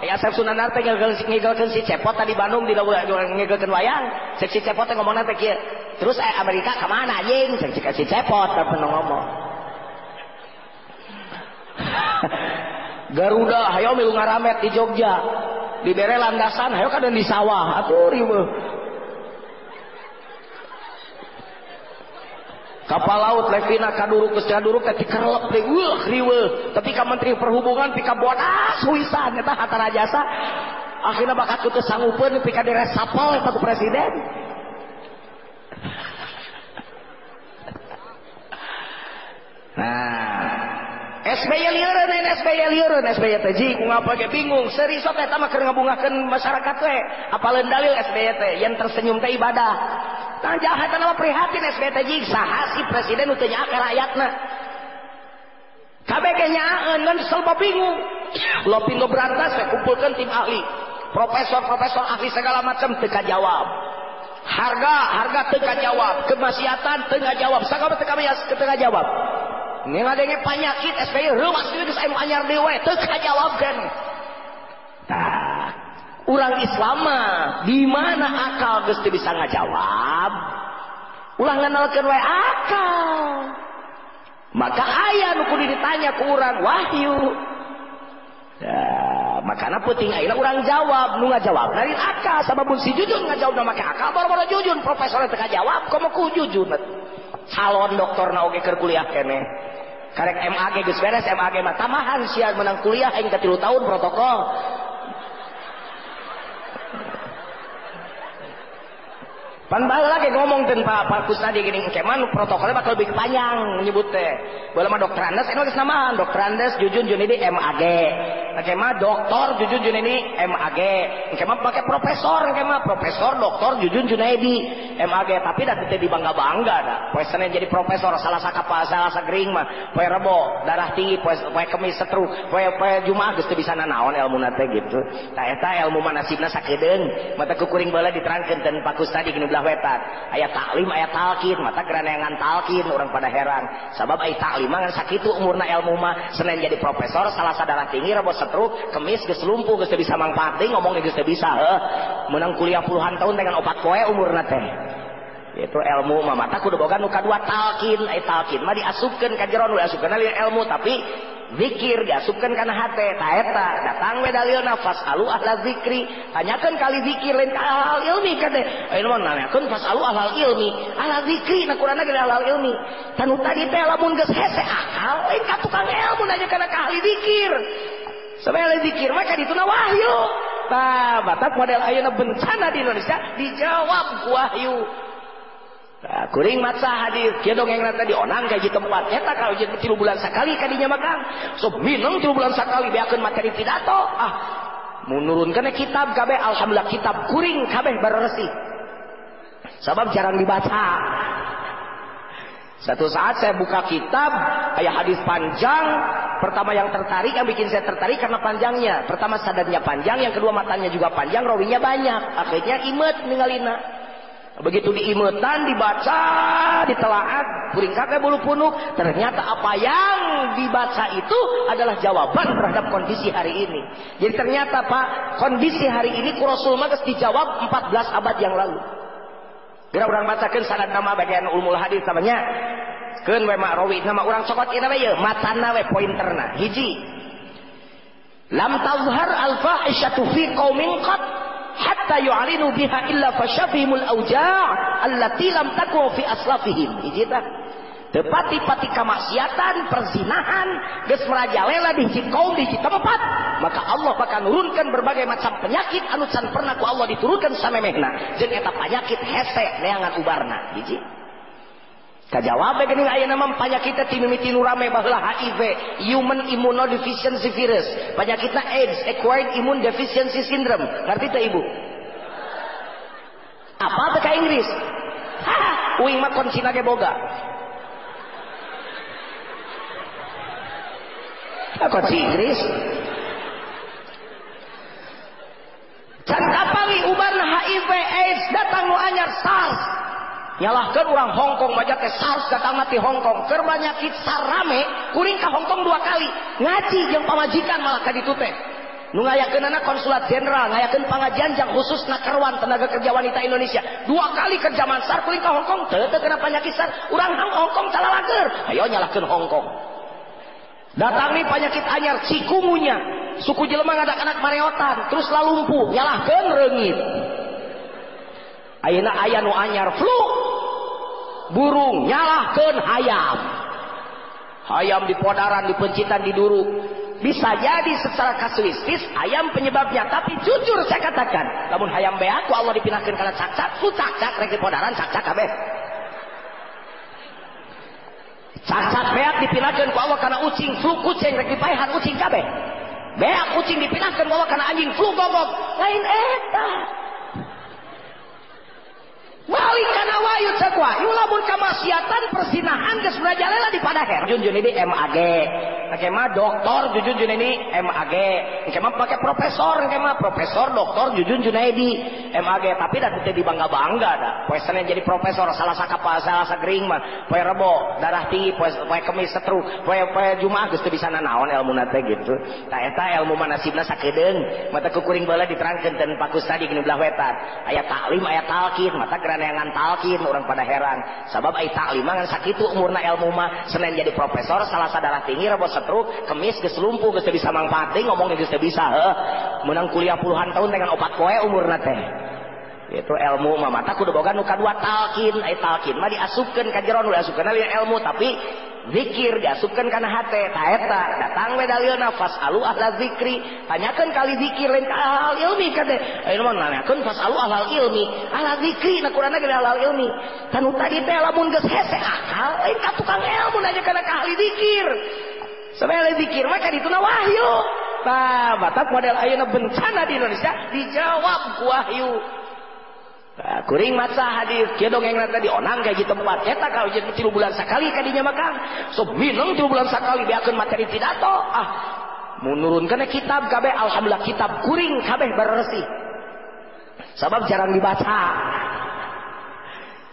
Ya Asep Sunanar teh ngegelkeun si Cepot tadi Bandung di ngegelkeun wayang. Si Cepot teh ngomongna teh kieu. Terus eh Amerika ke mana anjing? Cek si Cepot teh ngomong. Garuda hayo milu ngaramet di Jogja. Dibere landasan hayo kadang di sawah. Atuh riweuh. kapal laut Levina kaduruk ke kaduruk ke kerlep deh wah riwe tapi ka menteri perhubungan pika buat ah suisan eta hatara jasa akhirnya bakat kutu sanggupen pika diresapel eta presiden nah SBY liurun eh, SBY liurun SBY teji ku ngapa ge bingung. Seri sok eta mah keur ngabungakeun masyarakat we. Apaleun dalil SBY teh yang tersenyum teh ibadah. Tah jahat mah prihatin SBY teji saha si presiden teu nyaa ka rakyatna. Kabeh ge nyaeun ngan selba bingung. Lopindo berantas we kumpulkeun tim ahli. Profesor-profesor ahli segala macam teu kajawab. harga harga teu kajawab, kemaksiatan teu jawab sagala teu kajawab, teu kajawab. adanya panyakit SPY rumah anyar dewe jawabkan nah, orang Islama di mana akal geus teu bisa ngajawab? Ulah kenalkan wae akal. Maka aya nu kudu ditanya ku urang wahyu. Tah. Makana penting ayeuna urang jawab nu ngajawab dari akal. Sama pun si jujur ngajawab nama make akal. Baru-baru jujur profesor teu kajawab komo ku jujur calon dokter na oge keur kuliah keneh. Karek MAG geus beres MAG mah. Tamahan sia menang kuliah aing 3 tahun protokol Pan lagi ngomong tentang Pak Pak Kusnadi gini, keman protokolnya bakal lebih panjang menyebut teh. Boleh mah dokter Andes, ini geus nama dokter Andes Jujun Junidi MAG. Kema dokter Jujun Junidi MAG. Kema pakai profesor, kema profesor dokter Jujun Junaidi MAG. Tapi dah tidak dibangga-bangga dah. Poesnya jadi profesor salah sakapa salah sagring mah. Poe rebo, darah tinggi, poe poe kemis setru, poe poe Jumat geus bisa naon ilmu nate gitu. Tah eta ilmu mana nasibna sakedeung. Mata kukuring bala diterangkeun teu Pak Kusnadi gini sunnah wetan. Ayat taklim ayat talkin mata kerenangan talkin orang pada heran. Sabab ayat taklim kan sakit umurna ilmu mah senen jadi profesor salah sadarah tinggi rebos setru kemis geus lumpuh geus bisa mangpati ngomong geus bisa heuh. Menang kuliah puluhan tahun dengan opat poe umurna teh. Itu ilmu mah mata kudu boga nu kadua talkin ayat talkin mah diasupkeun ka jero diasupkeun ilmu tapi dzikir diasupkan karena hati taeta datang medalil nafas alu ahla dzikri tanyakan kali dzikir lain hal ilmi kate ayeuna mah nanyakeun pas alu ilmi ahla dzikri na kurana ge ahla ilmi tanu tadi teh lamun geus hese ah, akal lain ka tukang ilmu nanya kana ka ahli dzikir sabaya ahli dzikir mah kadituna wahyu tah batak model ayeuna bencana di Indonesia dijawab wahyu. Nah, kuring maca hadis kieu dongeng tadi onang gaji tempat. Eta kalau jadi tilu bulan sekali kadinya makan so minum tilu bulan sekali beakeun materi pidato. Ah menurunkan kitab kabeh alhamdulillah kitab kuring kabeh bareresi sebab jarang dibaca. Satu saat saya buka kitab ayat hadis panjang pertama yang tertarik yang bikin saya tertarik karena panjangnya. Pertama sadarnya panjang yang kedua matanya juga panjang rawinya banyak. Akhirnya imet ninggalina Begitu diimetan, dibaca, ditelaat, kuring kakek bulu punuk, ternyata apa yang dibaca itu adalah jawaban terhadap kondisi hari ini. Jadi ternyata Pak, kondisi hari ini Rasul Magas dijawab 14 abad yang lalu. Bila orang bacakan sanad nama bagian ulumul hadis namanya keun we rawi nama orang cokot ina we matana we pointerna hiji lam tazhar al fahishatu fi qaumin hatta yu'linu biha illa fashafihimul auja' allati lam takun fi aslafihim hijita tepati-pati kemaksiatan, perzinahan, geus merajalela di hiji kaum di hiji tempat, maka Allah bakal nurunkan berbagai macam penyakit anu can pernah ku Allah diturunkan samemehna. Jeung eta penyakit hese neangan ubarna. Hiji. Aya nama penyakit timimiti rame HIV, Human Immunodeficiency Virus. Penyakitnya AIDS, Acquired Immune Deficiency Syndrome. Ngerti tak ibu? Apa teka Inggris? Hah, uing mah konsina ge boga. Apa si Inggris? Can ubarna HIV AIDS datang nu anyar SARS nyalahkan orang Hongkong baca ke SARS datang mati Hongkong keur banyakit sarame kuring ke Hongkong dua kali. Ngaji yang pamajikan malah ka ditu teh nu konsulat jenderal ngayakeun pangajian jang khusus nakerwan tenaga kerja wanita Indonesia. Dua kali kerja mansar kuring ka Hongkong teu teu kena penyakit SARS urang hang Hongkong calalager ayo nyalahkeun Hongkong datang nih penyakit anyar cikungunya. Suku jelema ngadak anak mareotan terus lalumpuh nyalahkeun reungit. Ayeuna aya nu anyar flu burung nyalahkan ayam ayam di podaran di pencitan di bisa jadi secara kasuistis ayam penyebabnya tapi jujur saya katakan namun ayam beak ku Allah dipinahkan karena cacat ku cacat rek di podaran cacat kabeh. Cacat beak dipinahkan ku Allah karena ucing flu kucing rek dipaihan ucing kabeh. Beak kucing dipinahkan ku Allah karena anjing flu gogok. Lain eta. Balik karena wayu cekwa. Yulamun kamaksiatan persinahan ke jalela di pada her. Junjun ini MAG. Kema doktor jujun jun ini MAG. Kema pakai profesor. Kema profesor doktor jujun Junaidi MAG. Tapi dah tidak dibangga bangga dah. Poesannya jadi profesor salah sakapa salah sagering mah. Poe rebo darah tinggi. Poe, poe kemis setru. Poe poe jumaah geus bisa naon ilmu nate gitu. Tak eta ilmu manasibna sakedeung. Mata kukuring bala diterangkeun dan pakus tadi gini belah wetan. Ayat taklim ayat talkin mata keran neangan talkin orang pada heran. Sabab ay taklimangan sakit umurna ilmu mah. Senin jadi profesor salah sadara tinggi robot setruk kemis ke selumpuh ke bisa mangpati ngomong ke bisa heuh. Menang kuliah puluhan tahun dengan opat koe umurna teh. Itu ilmu mah mata kudu boga nu kadua talkin. Ay talkin mah diasupkeun ka jero nu diasupkeun ilmu. Tapi dzikir diasupkan karena hati taeta datang medalil nafas alu ahla dzikri tanyakan kali dzikir lain hal ilmi kata ayo mah nanyakan alu ahal ilmi. Ahla dzikri na kurana lagi ahal ilmi. Kan tadi teh lamun geus hese akal lain ka tukang ilmu nanya kana ka ahli dzikir sebele dzikir mah kan itu wahyu. Nah, batak model ayeuna bencana di Indonesia dijawab wahyu. Kuring maca hadis. Kieu dongeng tadi onang gitu tempat. Eta kalau jadi tilu bulan sekali kadinya makan so minum tilu bulan sekali biarkan materi pidato. Ah menurunkan kitab kabeh alhamdulillah kitab kuring kabeh bersih sebab jarang dibaca.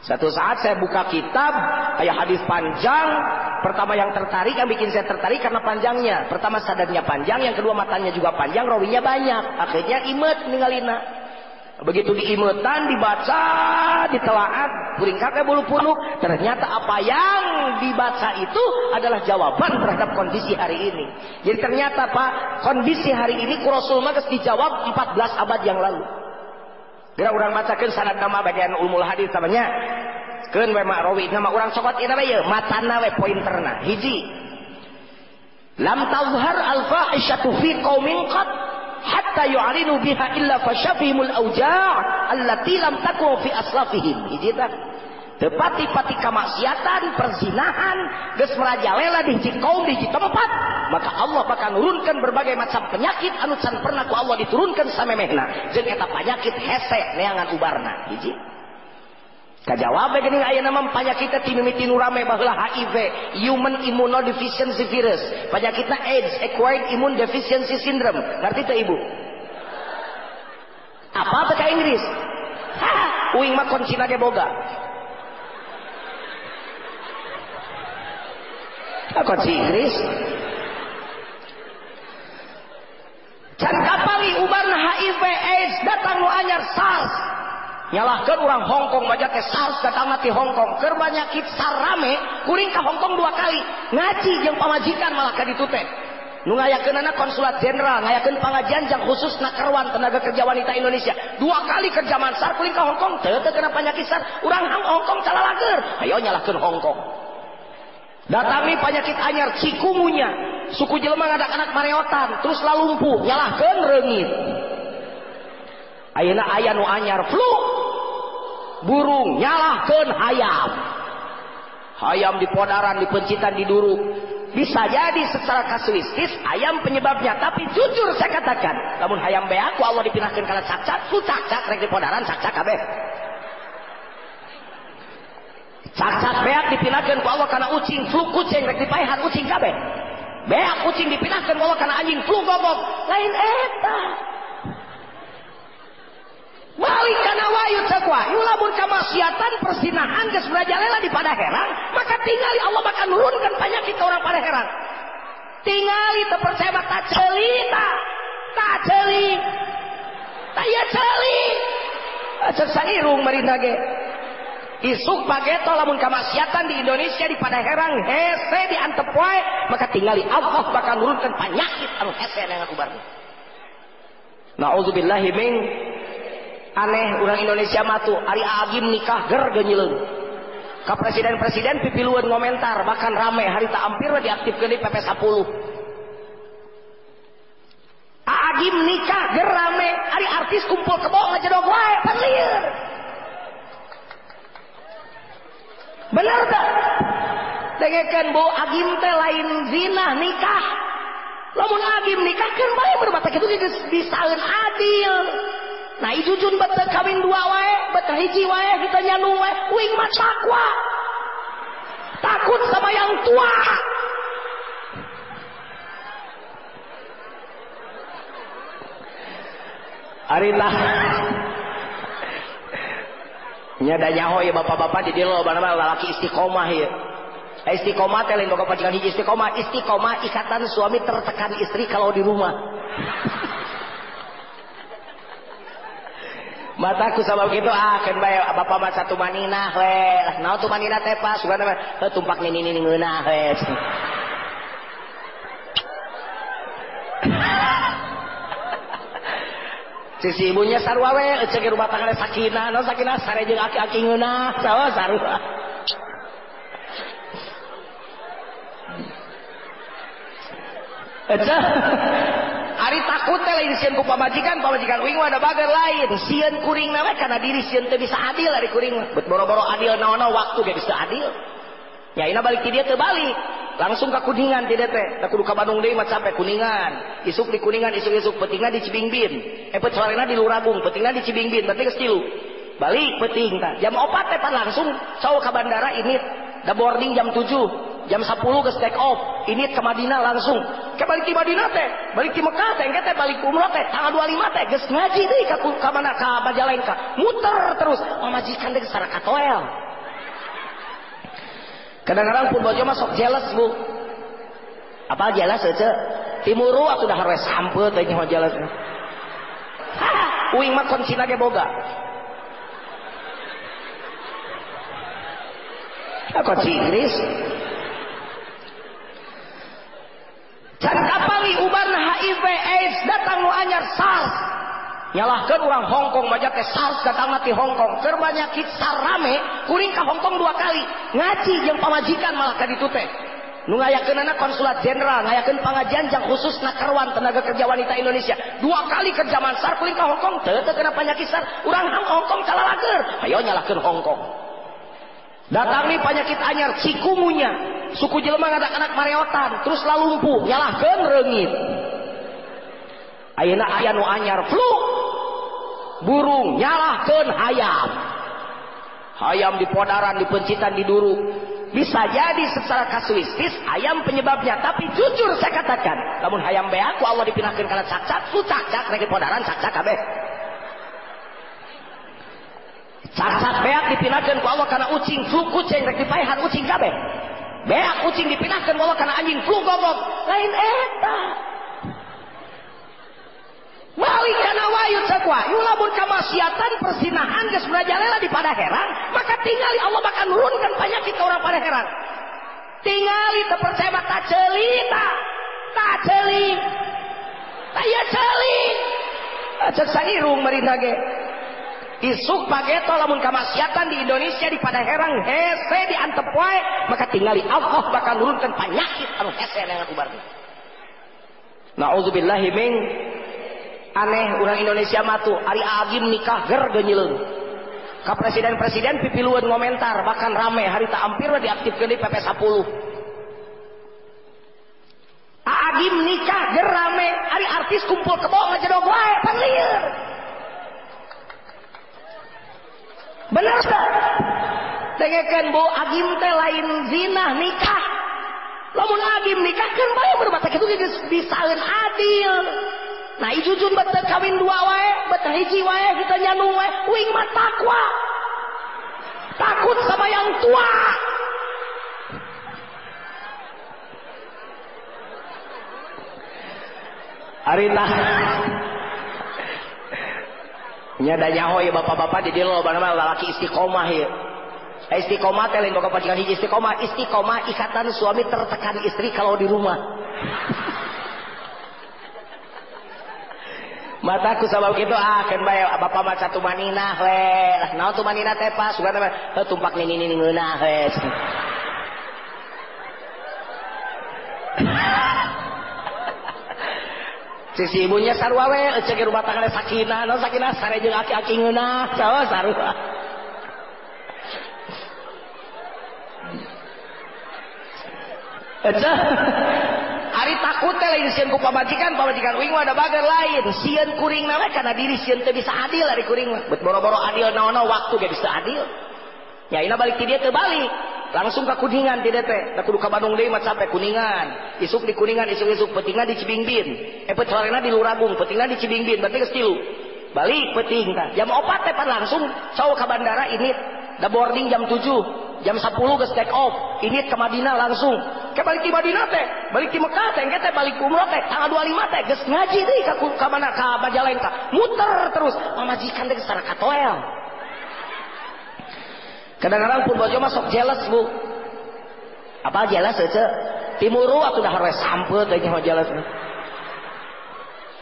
Satu saat saya buka kitab ayat hadis panjang. Pertama yang tertarik yang bikin saya tertarik karena panjangnya. Pertama sadarnya panjang yang kedua matanya juga panjang rawinya banyak. Akhirnya imet ninggalina Begitu diimutan, dibaca, ditelaat, kuring kakek bulu puluh, ternyata apa yang dibaca itu adalah jawaban terhadap kondisi hari ini. Jadi ternyata Pak, kondisi hari ini Rasul Magas dijawab 14 abad yang lalu. Kira orang bacakan sanad nama bagian ulmul hadis namanya. Keun we rawi nama orang sokot ina we matana we pointerna. Hiji. Lam tazhar al-fahishatu fi qaumin hatta yu'linu biha illa fashafihimul auja' allati lam takun fi aslafihim hijita tepati-pati kemaksiatan, perzinahan, geus merajalela di hiji kaum di hiji tempat, maka Allah bakal nurunkan berbagai macam penyakit anu can pernah ku Allah diturunkan samemehna. Jeung eta penyakit hese neangan ubarna. Hiji. Kajawab geuning aya nama penyakit ti mimiti nu rame baheula HIV, human immunodeficiency virus. Penyakitna AIDS, acquired immune deficiency syndrome. Ngerti teh Ibu? Apa teh Inggris? Ha, uing mah kuncina ge boga. Apa si Inggris? Can kapali ubarna HIV AIDS datang nu anyar SARS nyalahkan orang Hongkong baja ke SARS datang mati Hongkong keur banyakit sarame kuring ke Hongkong dua kali. Ngaji jeung pamajikan malah ka ditu teh nu ngayakeun anak konsulat jenderal ngayakeun pangajian jang khusus nakerwan tenaga kerja wanita Indonesia. Dua kali kerja mansar kuring ke Hongkong teu teu kena penyakit SARS. Urang hang Hongkong calalager ayo nyalahkeun Hongkong datangi penyakit anyar cikungunya suku jelema ngadak anak mareotan. Terus lalumpuh nyalahkeun reungit. Ayeuna aya nu anyar flu! Burung nyalahkeun hayam. Hayam di podaran di pencitan di duruk bisa jadi secara kasuistis ayam penyebabnya tapi jujur saya katakan namun hayam beaku Allah dipindahkan kala cak-cak flu cak-cak rek di podaran cak-cak kabeh. Cak-cak beak dipindahkan ku Allah karena ucing flu kucing rek dipaihan ucing kabeh. Beak kucing dipindahkan ku Allah karena anjing flu gobok. Lain eta balik karena wayu cek wayu lamun kamaksiatan persinahan geus merajalela di pada herang maka tinggali Allah bakal nurunkan penyakit orang pada herang tinggali terpercaya mah tak celi tak. Celi tak ya celi cek sairung marina ge isuk pageto lamun kamaksiatan di Indonesia di pada herang hese di antep wae. Maka tinggali Allah bakal nurunkan penyakit anu hese dengan ubar Nauzubillahi min aneh orang Indonesia matu Ari Agim nikah ger genyileun ka presiden-presiden pipiluan komentar bahkan rame hari tak ampir diaktifkan di PP 10 Agim nikah ger rame hari artis kumpul kebo ngajedog wae pan lieur bener tak? Dengekeun bu Agim teh lain zina nikah. Lamun Agim nikah kan bae berbata kitu disaeun adil Nah jun bete kawin dua wae, bete hiji wae, kita nyanu wae, wing mah takwa. Takut sama yang tua. Arilah. Nyada nyaho ya bapak-bapak di mana laki istiqomah ya. Istiqomah teh lain bapak pajangan hiji istiqomah. Istiqomah ikatan suami tertekan istri kalau di rumah. mataku sama begitu ah kan bay bapak mah satu maninah we naon tuh manina teh pas sugan mah tumpak nini nini ngeunah we Sisi ibunya sarua we ceuk rumah tangga sakinah no sakinah sare jeung aki-aki ngeunah sawa sarua. Eta Ari takut teh lain sieun ku pamajikan, pamajikan uing ada bagar lain. Sieun kuring nama karena diri sieun teh bisa adil ari kuring. Bet boro-boro adil naon waktu ge bisa adil. Ya ina balik dia terbalik. Langsung ke kuningan tidak teh. Da kudu ka Bandung deui mah sampai kuningan. Isuk di kuningan, isuk-isuk petingna di Cibingbin. Eh pet sorena di Luragung, petingna di Cibingbin, berarti tilu. Balik peting tah. Jam 4 teh langsung saw ka bandara ini da boarding jam 7 jam 10 ke take off. Ini ke Madinah langsung. Ke balik ke Madinah teh balik ke Mekah teh teh balik umroh teh tanggal 25 teh geus ngaji deh ke ka mana ka Majalengka. Muter terus mamajikan deh secara katoel. Kadang-kadang pun bojo masuk jelas bu. Apa jelas aja timuru atau dah harus sampai teh nyawa jelas uing mah konsina ge boga Aku Inggris Can kapali uban HIV AIDS datang nu anyar SARS. Nyalahkan orang Hongkong baca teh SARS datang nanti Hongkong. Keur banyakit sarame kuring ka Hongkong dua kali. Ngaji yang pamajikan malah ka ditu teh. Nu ngayakeunana konsulat jenderal, ngayakeun pangajian jang khusus nakarwan tenaga kerja wanita Indonesia. Dua kali ke zaman SAR kuring ka Hongkong, teu teu kena penyakit SAR. Urang Hongkong calalager. Ayo nyalahkeun Hongkong. Datang nih penyakit anyar cikumunya suku jelema anak-anak mareotan terus lalumpuh nyalahkeun reungit ayeuna aya nu anyar flu. Burung nyalahkeun hayam. Hayam di podaran di pencitan di duru. Bisa jadi secara kasuistis ayam penyebabnya. Tapi jujur saya katakan namun hayam beaku Allah dipindahkan karena cak-cak su cak-cak lagi podaran cak-cak kabeh cacat beak dipinakeun ku Allah karena ucing flu kucing rek dipaehan ucing kabeh. Beak ucing dipinakeun ku Allah karena anjing flu goblok lain eta. Malik kana wayu cekwa yulabun kamasiatan persinahan geus merajalela di pada herang maka tingali Allah bakal nurunkan penyakit ke orang pada heran. tingali teu percaya mah tak celita. Tak celi. Tak ya celi. Cek sangirung merindage isuk pageto lamun kamaksiatan di Indonesia di pada herang hese di antep wae maka tinggali Allah bakal nurunkan penyakit anu hese yang ubarna. Nauzubillahi min. Aneh orang Indonesia matu ari agim nikah ger genyileun ka presiden-presiden pipiluan ngomentar bahkan rame hari tak ampir diaktifkan di PP 10 Agim nikah ger rame hari artis kumpul kebo ngajedog wae pan bener dengekan Bu agim teh lain zina nikah. Lamun agim nikah kan bae berbata itu geus bisaeun adil. Nah ijujun bete kawin dua wae bete hiji wae kita nyanu wae uing mah takwa. Takut sama yang tua. Arita nyadanyaho ya bapak-bapak di lo bana mah lalaki istiqomah ya eh, istiqomah teh lain boga pacikan hiji istiqomah istiqomah ikatan suami tertekan istri kalau di rumah. Mataku sabab gitu ah kan bae ah, bapak mah satu maninah we naon tuh manina teh pas sugana mah tumpak nini nini ngeunah we sisi ibunya sarua we cek rumah tangga sakinah no sakinah sare jeung aki-aki ngeunah sawa sarua Eta Ari takut teh lain sieun ku pamajikan, pamajikan uing ada bagar lain. Sieun kuring nama karena diri sieun teh bisa adil ari kuring mah. Bet boro-boro adil naon waktu ge bisa adil. Ya ina balik dia teu balik. Langsung ke kuningan teh. Da kudu ka Bandung deui sampai kuningan. Isuk di kuningan isuk-isuk. Petingna di Cibingbin. Eh pet sorena di Luragung petingna di Cibingbin. Berarti geus tilu. Balik peting tah jam 4 teh langsung sawo ka bandara ini da boarding jam 7 jam 10 geus take off. Ini ke Madinah langsung. Ke balik di Madinah teh balik di Mekah teh teh balik umroh teh tanggal 25 teh geus ngaji deui ka ka mana ka Majalengka. Muter terus. Pamajikan teh secara katoel kadang-kadang pun bojo masuk jealous bu. Apa jealous aja timuru aku udah harus sampet aja mau jealous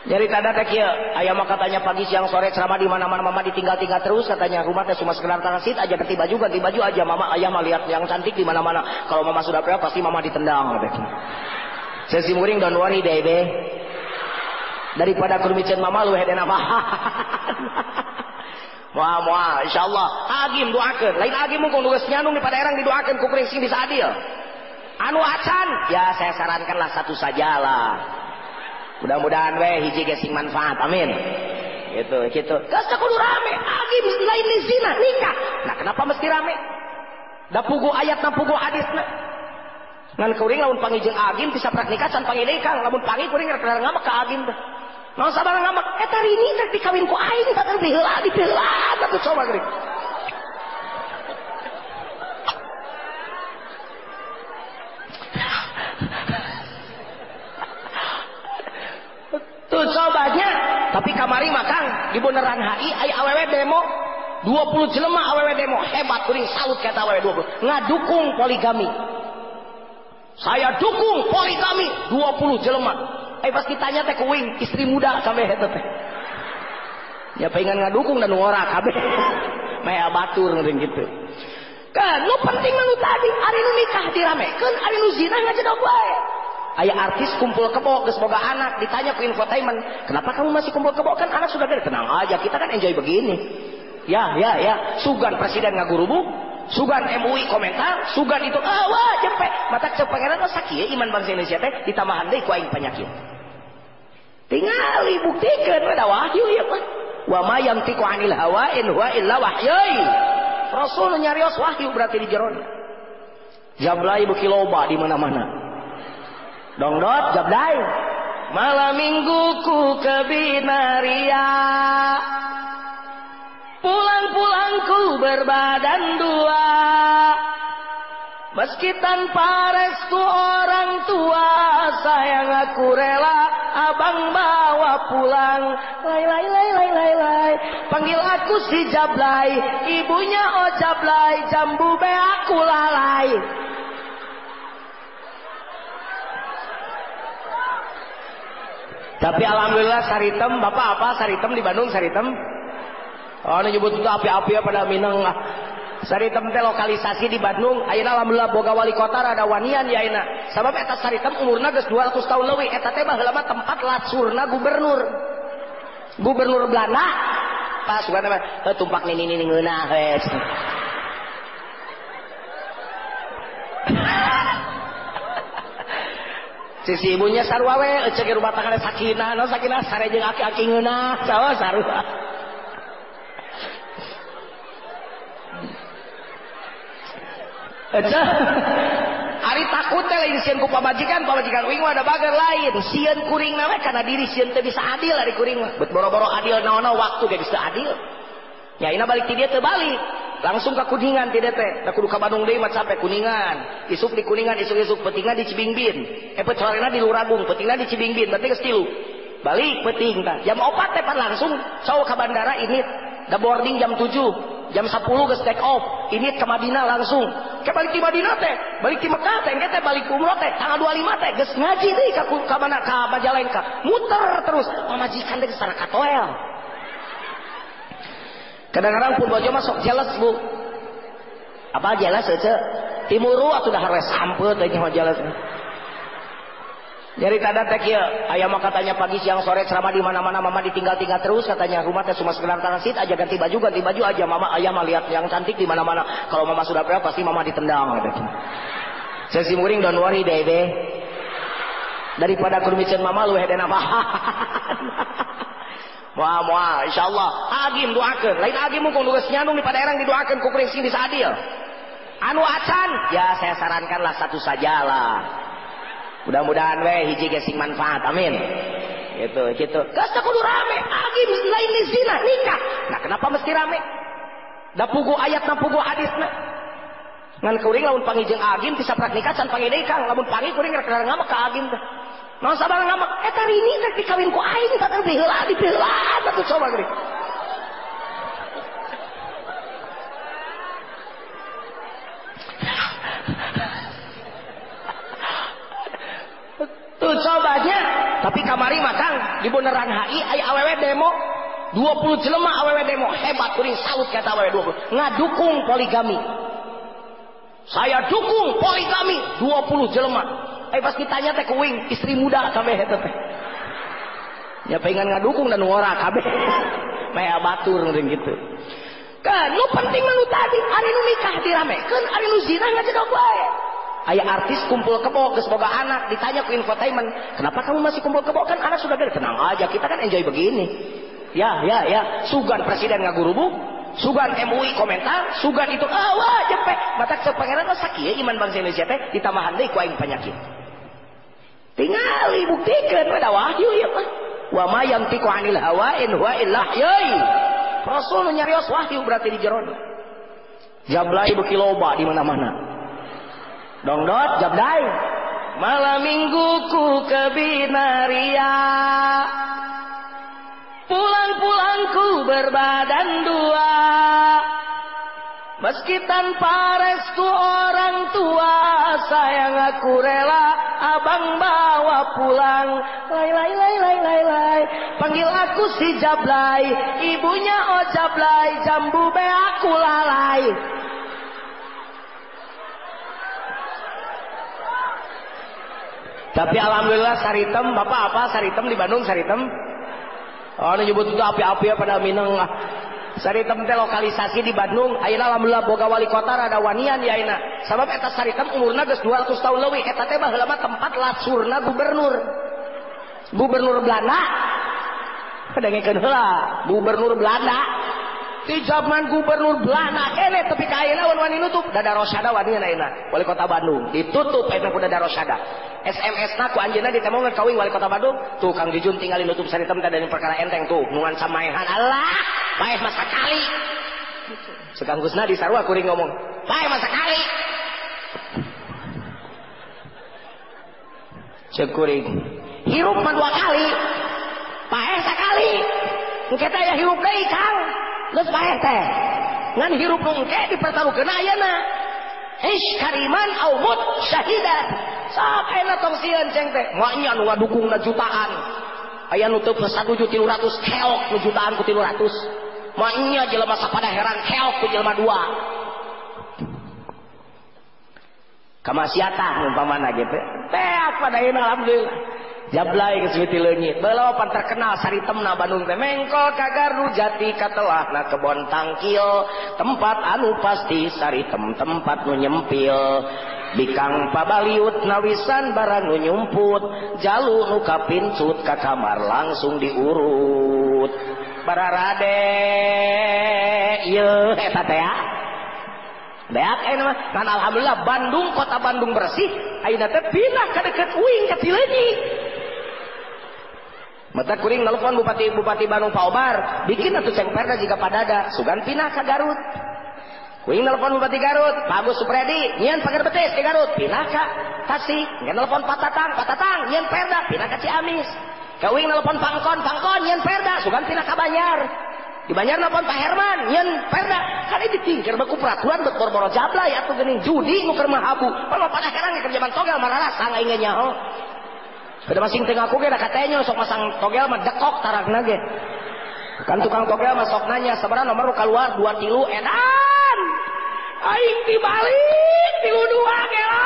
jadi tanda teh kieu aya mah katanya pagi siang sore ceramah di mana-mana mama ditinggal-tinggal terus katanya rumah cuma sekedar transit aja ganti baju ganti baju aja. Mama ayah mah lihat yang cantik di mana-mana. Kalau mama sudah berapa pasti mama ditendang katanya sesi muring don't worry be. Daripada kurmicen mama lu heden apa Wah, Insya Allah agim doakan lain agim mungkin nugas nyanung di pada erang didoakan ku kuring sing bisa adil. Anu acan? Ya saya sarankanlah satu sajalah. Mudah-mudahan we hiji gesing manfaat. Amin. Gitu gitu. Kasih kudu rame. Agim lain di zina nikah. Nah kenapa mesti rame? Da pugu ayat na pugu hadis na ngan kuring lamun pangijeng agim bisa prak nikah. Can pangidekang lamun pangi kuring rek ngamak ka agim teh. Mau sabar ngamak eta rini rek dikawin ku aing batur diheula diheula atuh coba geuring Tuh cobanya. Tapi kamari makan di Bundaran HI ay awewe demo. 20 jelema awewe demo. Hebat kuring salut kata awewe 20 ngadukung poligami. Saya dukung poligami. 20 jelema eh pas ditanya teh kuing istri muda kabeh eta teh. Ya pengen ngadukung dan ora kabeh. Maya batur ngeuring gitu kan lu penting mah tadi hari nikah diramekeun hari nu zina ngajedog wae. Ayah artis kumpul kebo geus boga anak ditanya ke infotainment kenapa kamu masih kumpul kebo? Kan anak sudah gede tenang aja kita kan enjoy begini. Ya ya ya. Sugan presiden ngagurubu sugan MUI komentar sugan itu ah wah jempe. Mata cek pangeran mah sakieu iman bangsa Indonesia teh ditambahan deui ku aing penyakit tinggal dibuktikan ada wahyu ya mah wa ma yantiqu anil hawa in huwa illa wahyai rasul nyarios wahyu berarti di jeronya jablay beuki loba di mana-mana Dongdot jabdai. Malam mingguku ke Binaria. Pulang-pulangku berbadan dua. Meski tanpa restu orang tua, sayang aku rela abang bawa pulang. Lai lai lai lai lai lai. Panggil aku si Jablay, ibunya oh Jablay, jambu be aku lalai. Tapi alhamdulillah Saritem, Bapak apa Saritem di Bandung Saritem? Oh, ini nyebut itu api-api ya pada Minang lah. saritem teh lokalisasi di Bandung. Ayeuna alhamdulillah boga wali kota ada wanian ya ayeuna. Sabab eta saritem umurna geus 200 tahun leuwih. Eta teh baheula mah tempat lasurna gubernur. Gubernur Belanda. Pas gua teh tumpak nini nini ngeunah we sisi ibunya sarua we ecek rumah tangga sakinah no sakinah sare jeung aki-aki ngeunah sawa sarua. hari takut ku pamajikan pamajikan wing ada bagar lain. Sieun kuring nawe karena diri sieun teh bisa adil ari kuring mah. Bet boro-boro adil naon waktu ge bisa adil. Ya ina balik ti dia teu balik. Langsung ke kuningan ti teh. Da kudu ka Bandung deui mah sampai kuningan. Isuk di kuningan isuk-isuk petingna di Cibingbin eh pecorena di Luragung petingna di Cibingbin berarti geus tilu. Balik peting tah. Jam 4 teh pan langsung saw ka bandara ini da boarding jam 7 jam 10 geus take off. Ini ke Madinah langsung. Ke balik di Madinah teh balik di Mekah teh teh balik umroh teh. Tanggal 25 teh geus ngaji deui ka ka mana ka Majalengka. Muter terus. Mamajikan teh secara katoel kadang-kadang pun bojo masuk jelas bu. Apa jelas aja timuru atau harus sampet aja mau jelas jadi tanda teh kieu aya mah katanya pagi siang sore ceramah di mana-mana mama ditinggal-tinggal terus katanya. Rumah teh cuma sekedar transit aja ganti baju ganti baju aja. Mama ayah mah lihat yang cantik di mana-mana. Kalau mama sudah berapa pasti mama ditendang katanya sesi muring don't worry deh daripada kurmicen mama lu heden apa Wah, wah, insyaallah. Agim doakeun. Lain agim mungkin nugas nyandung di pada erang didoakeun ku kuring bisa adil. Anu acan, ya saya sarankanlah satu sajalah. mudah-mudahan we hiji gesing manfaat amin. Gitu gitu. Kasta kudu rame agim lain zina nikah. Nah kenapa mesti rame? Da pugu ayat na pugu hadis na ngan kuring lamun pangijeng agim bisa prak nikah can pangide kang. Lamun pangi kuring rek ngamak ka agim teh. Naon sabar ngamak? Eh, Eta rini rek dikawin ku aing teh piheula dipiheula atuh coba geuning Tuh cobanya. Tapi kamari makang di bundaran HI aya awewe demo. 20 jelema awewe demo. Hebat kuring salut kata awewe 20 ngadukung poligami. Saya dukung poligami. 20 jelema. Eh pas ditanya teh kuing istri muda kabeh eta teh ya pengen ngadukung dan ngora kabeh. Maya batur ngeuring gitu. Kan nu penting mah tadi ari nu nikah diramekeun ari nu zina ngajak bae Ayah artis kumpul kebo, ke semoga anak ditanya ke infotainment, kenapa kamu masih kumpul kebo? Kan anak sudah gede, tenang aja, kita kan enjoy begini. Ya, ya, ya, sugan presiden ngagurubuk, sugan MUI komentar sugan itu ah wah jepe. Mata sepangeran mah sakit ya iman bangsa Indonesia teh ditambahan deui ku aing penyakit. Tinggal buktikan pada wahyu ya mah wa ma yantiqu anil hawa in huwa illa yai rasul nyarios wahyu berarti di jeron jablay beuki loba di mana-mana dongdot jabdai malam mingguku ke binaria. Pulang-pulangku berbadan dua. Meski tanpa restu orang tua Sayang aku rela abang bawa pulang. Lai lai lai lai lai lai. Panggil aku si Jablay Ibunya oh Jablay Jambu be aku lalai tapi alhamdulillah saritem bapak apa? Saritem di Bandung saritem. Oh nyebut itu api-api pada Minang lah saritem teh lokalisasi di Bandung. Ayeuna alhamdulillah boga wali kota rada wanian ya ayeuna. Sabab eta saritem umurna geus 200 tahun leuwih. Eta teh baheula mah tempat lasurna gubernur. Gubernur Belanda. Kadangkeun heula gubernur Belanda. Di zaman gubernur Belanda kene tapi ka ayeuna wan wani nutup dada Rosada wani ayeuna. Wali kota Bandung ditutup eta ku dada Rosada. SMS na ku anjeunna kawin wali kota Bandung. Tuh Kang tinggal nutup saritem teh dari perkara enteng tuh. Nuan samaehan Allah. Bae masa kali. Segangkusna di sarua kuring ngomong. Bae masa kali. Cek kuring. Hirup dua kali. Bae sekali. Teh ya hirup deui Kang. ngan hirup dipertaruhkenayana Kariman nu dukung jutaan. Aya Keok nu jutaan ku ratusnya jelas masa sapada heran keok ku jelma dua. Kemaksiatan umpamana gitu teh? Pada alhamdulillah. jablay geus miti leungit beulah terkenal sari temna Bandung teh. Mengkol kagardu jati katelahna kebon tangkil. Tempat anu pasti sari tem tempat nu nyempil. Bikang pabaliut nawisan barang nu nyumput. Jalu nu kapincut ka kamar langsung diurut. Para rade ieu eh, eta teh ya Beak eh nama. Kan alhamdulillah Bandung kota Bandung bersih. Ayeuna teh pindah ka deket uing ka Cileunyi. mata kuring nelfon Bupati Bupati Bandung Paobar bikin atau cengperda jika padada sugan pindah ke Garut. Kuring nelfon Bupati Garut. Pak Agus Supredi nyian pagar betis di Garut. Pindah ke Tasik. Nyian nelfon Pak Tatang. Pak Tatang nyian perda pindah ke Ciamis. Kuring nelfon Pangkon Pangkon nyian perda sugan pindah ke Banjar di Banjar nelfon Pak Herman nyian perda kan ini ditingkir beku peraturan bet boro-boro jabla ya, tuh gening judi nuker mahabu. Kalau pada herang kerjaan togal marah sangai nyaho. Kada masing tengah aku ge katanya sok masang togel mah dekok taragna ge. Kan tukang togel mah sok nanya sebenarnya nomor keluar dua tilu edan. Aing dibalik tilu dua gela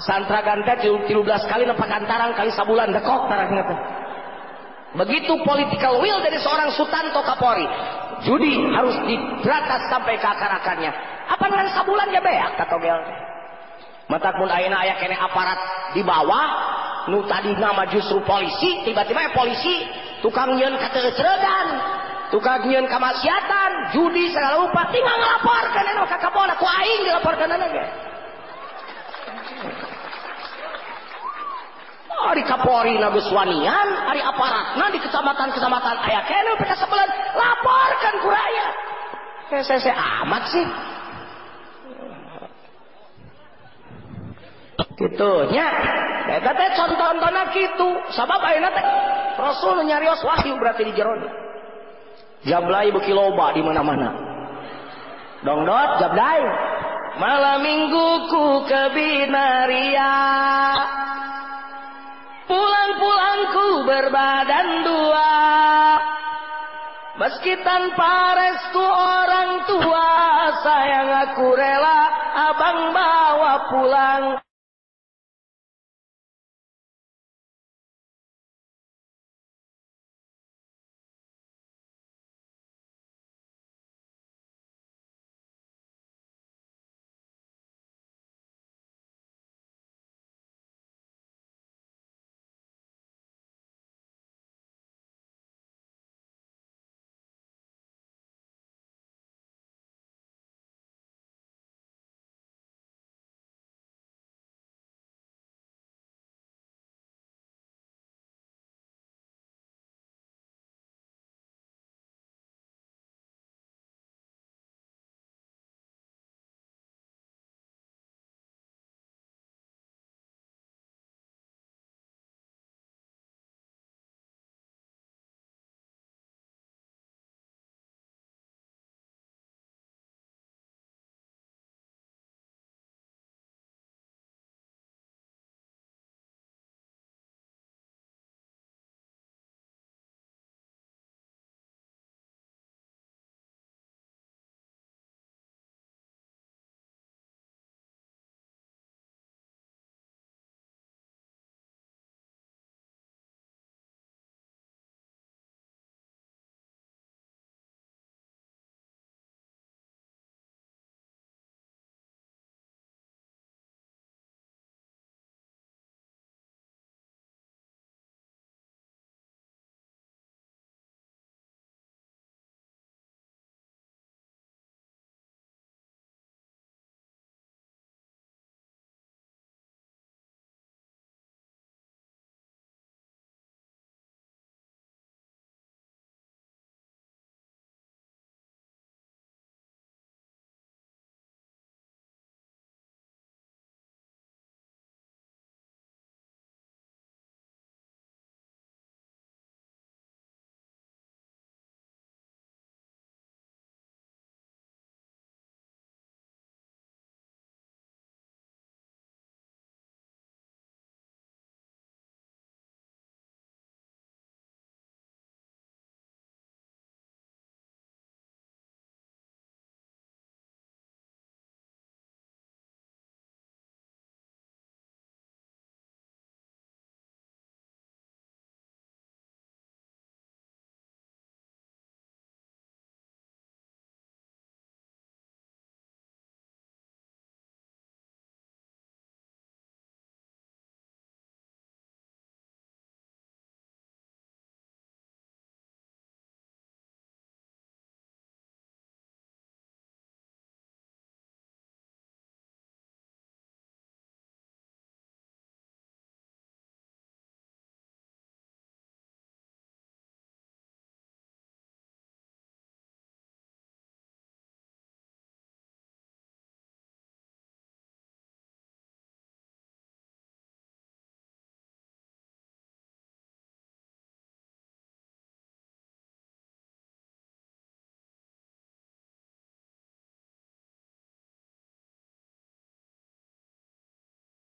santra ganta tilu belas kali nempak antarang kali sabulan dekok tarang begitu political will dari seorang Sutanto Kapolri judi harus diberatas sampai ke akar-akarnya. Apa dengan sabulan ya beak kata gel mata pun ayana ayah kene aparat di bawah nu tadi nama justru polisi tiba-tiba ya polisi tukang nyen kata tukang nyeun kamaksiatan judi segala rupa tinggal ngelaporkan eno ka kapolna ku aing dilaporkan ge Ari kapori na wanian, ari aparatna di kecamatan-kecamatan aya kene peka sebelah laporkan ku rakyat. Saya amat sih. Gitu. Nya. Eta teh contoh-contohna kitu sabab teh Rasul nyarios wahyu berarti di jero jablay beuki loba di mana-mana. Dongdot jablay malam mingguku ke binaria pulang-pulangku berbadan dua. Meski tanpa restu orang tua Sayang aku rela Abang bawa pulang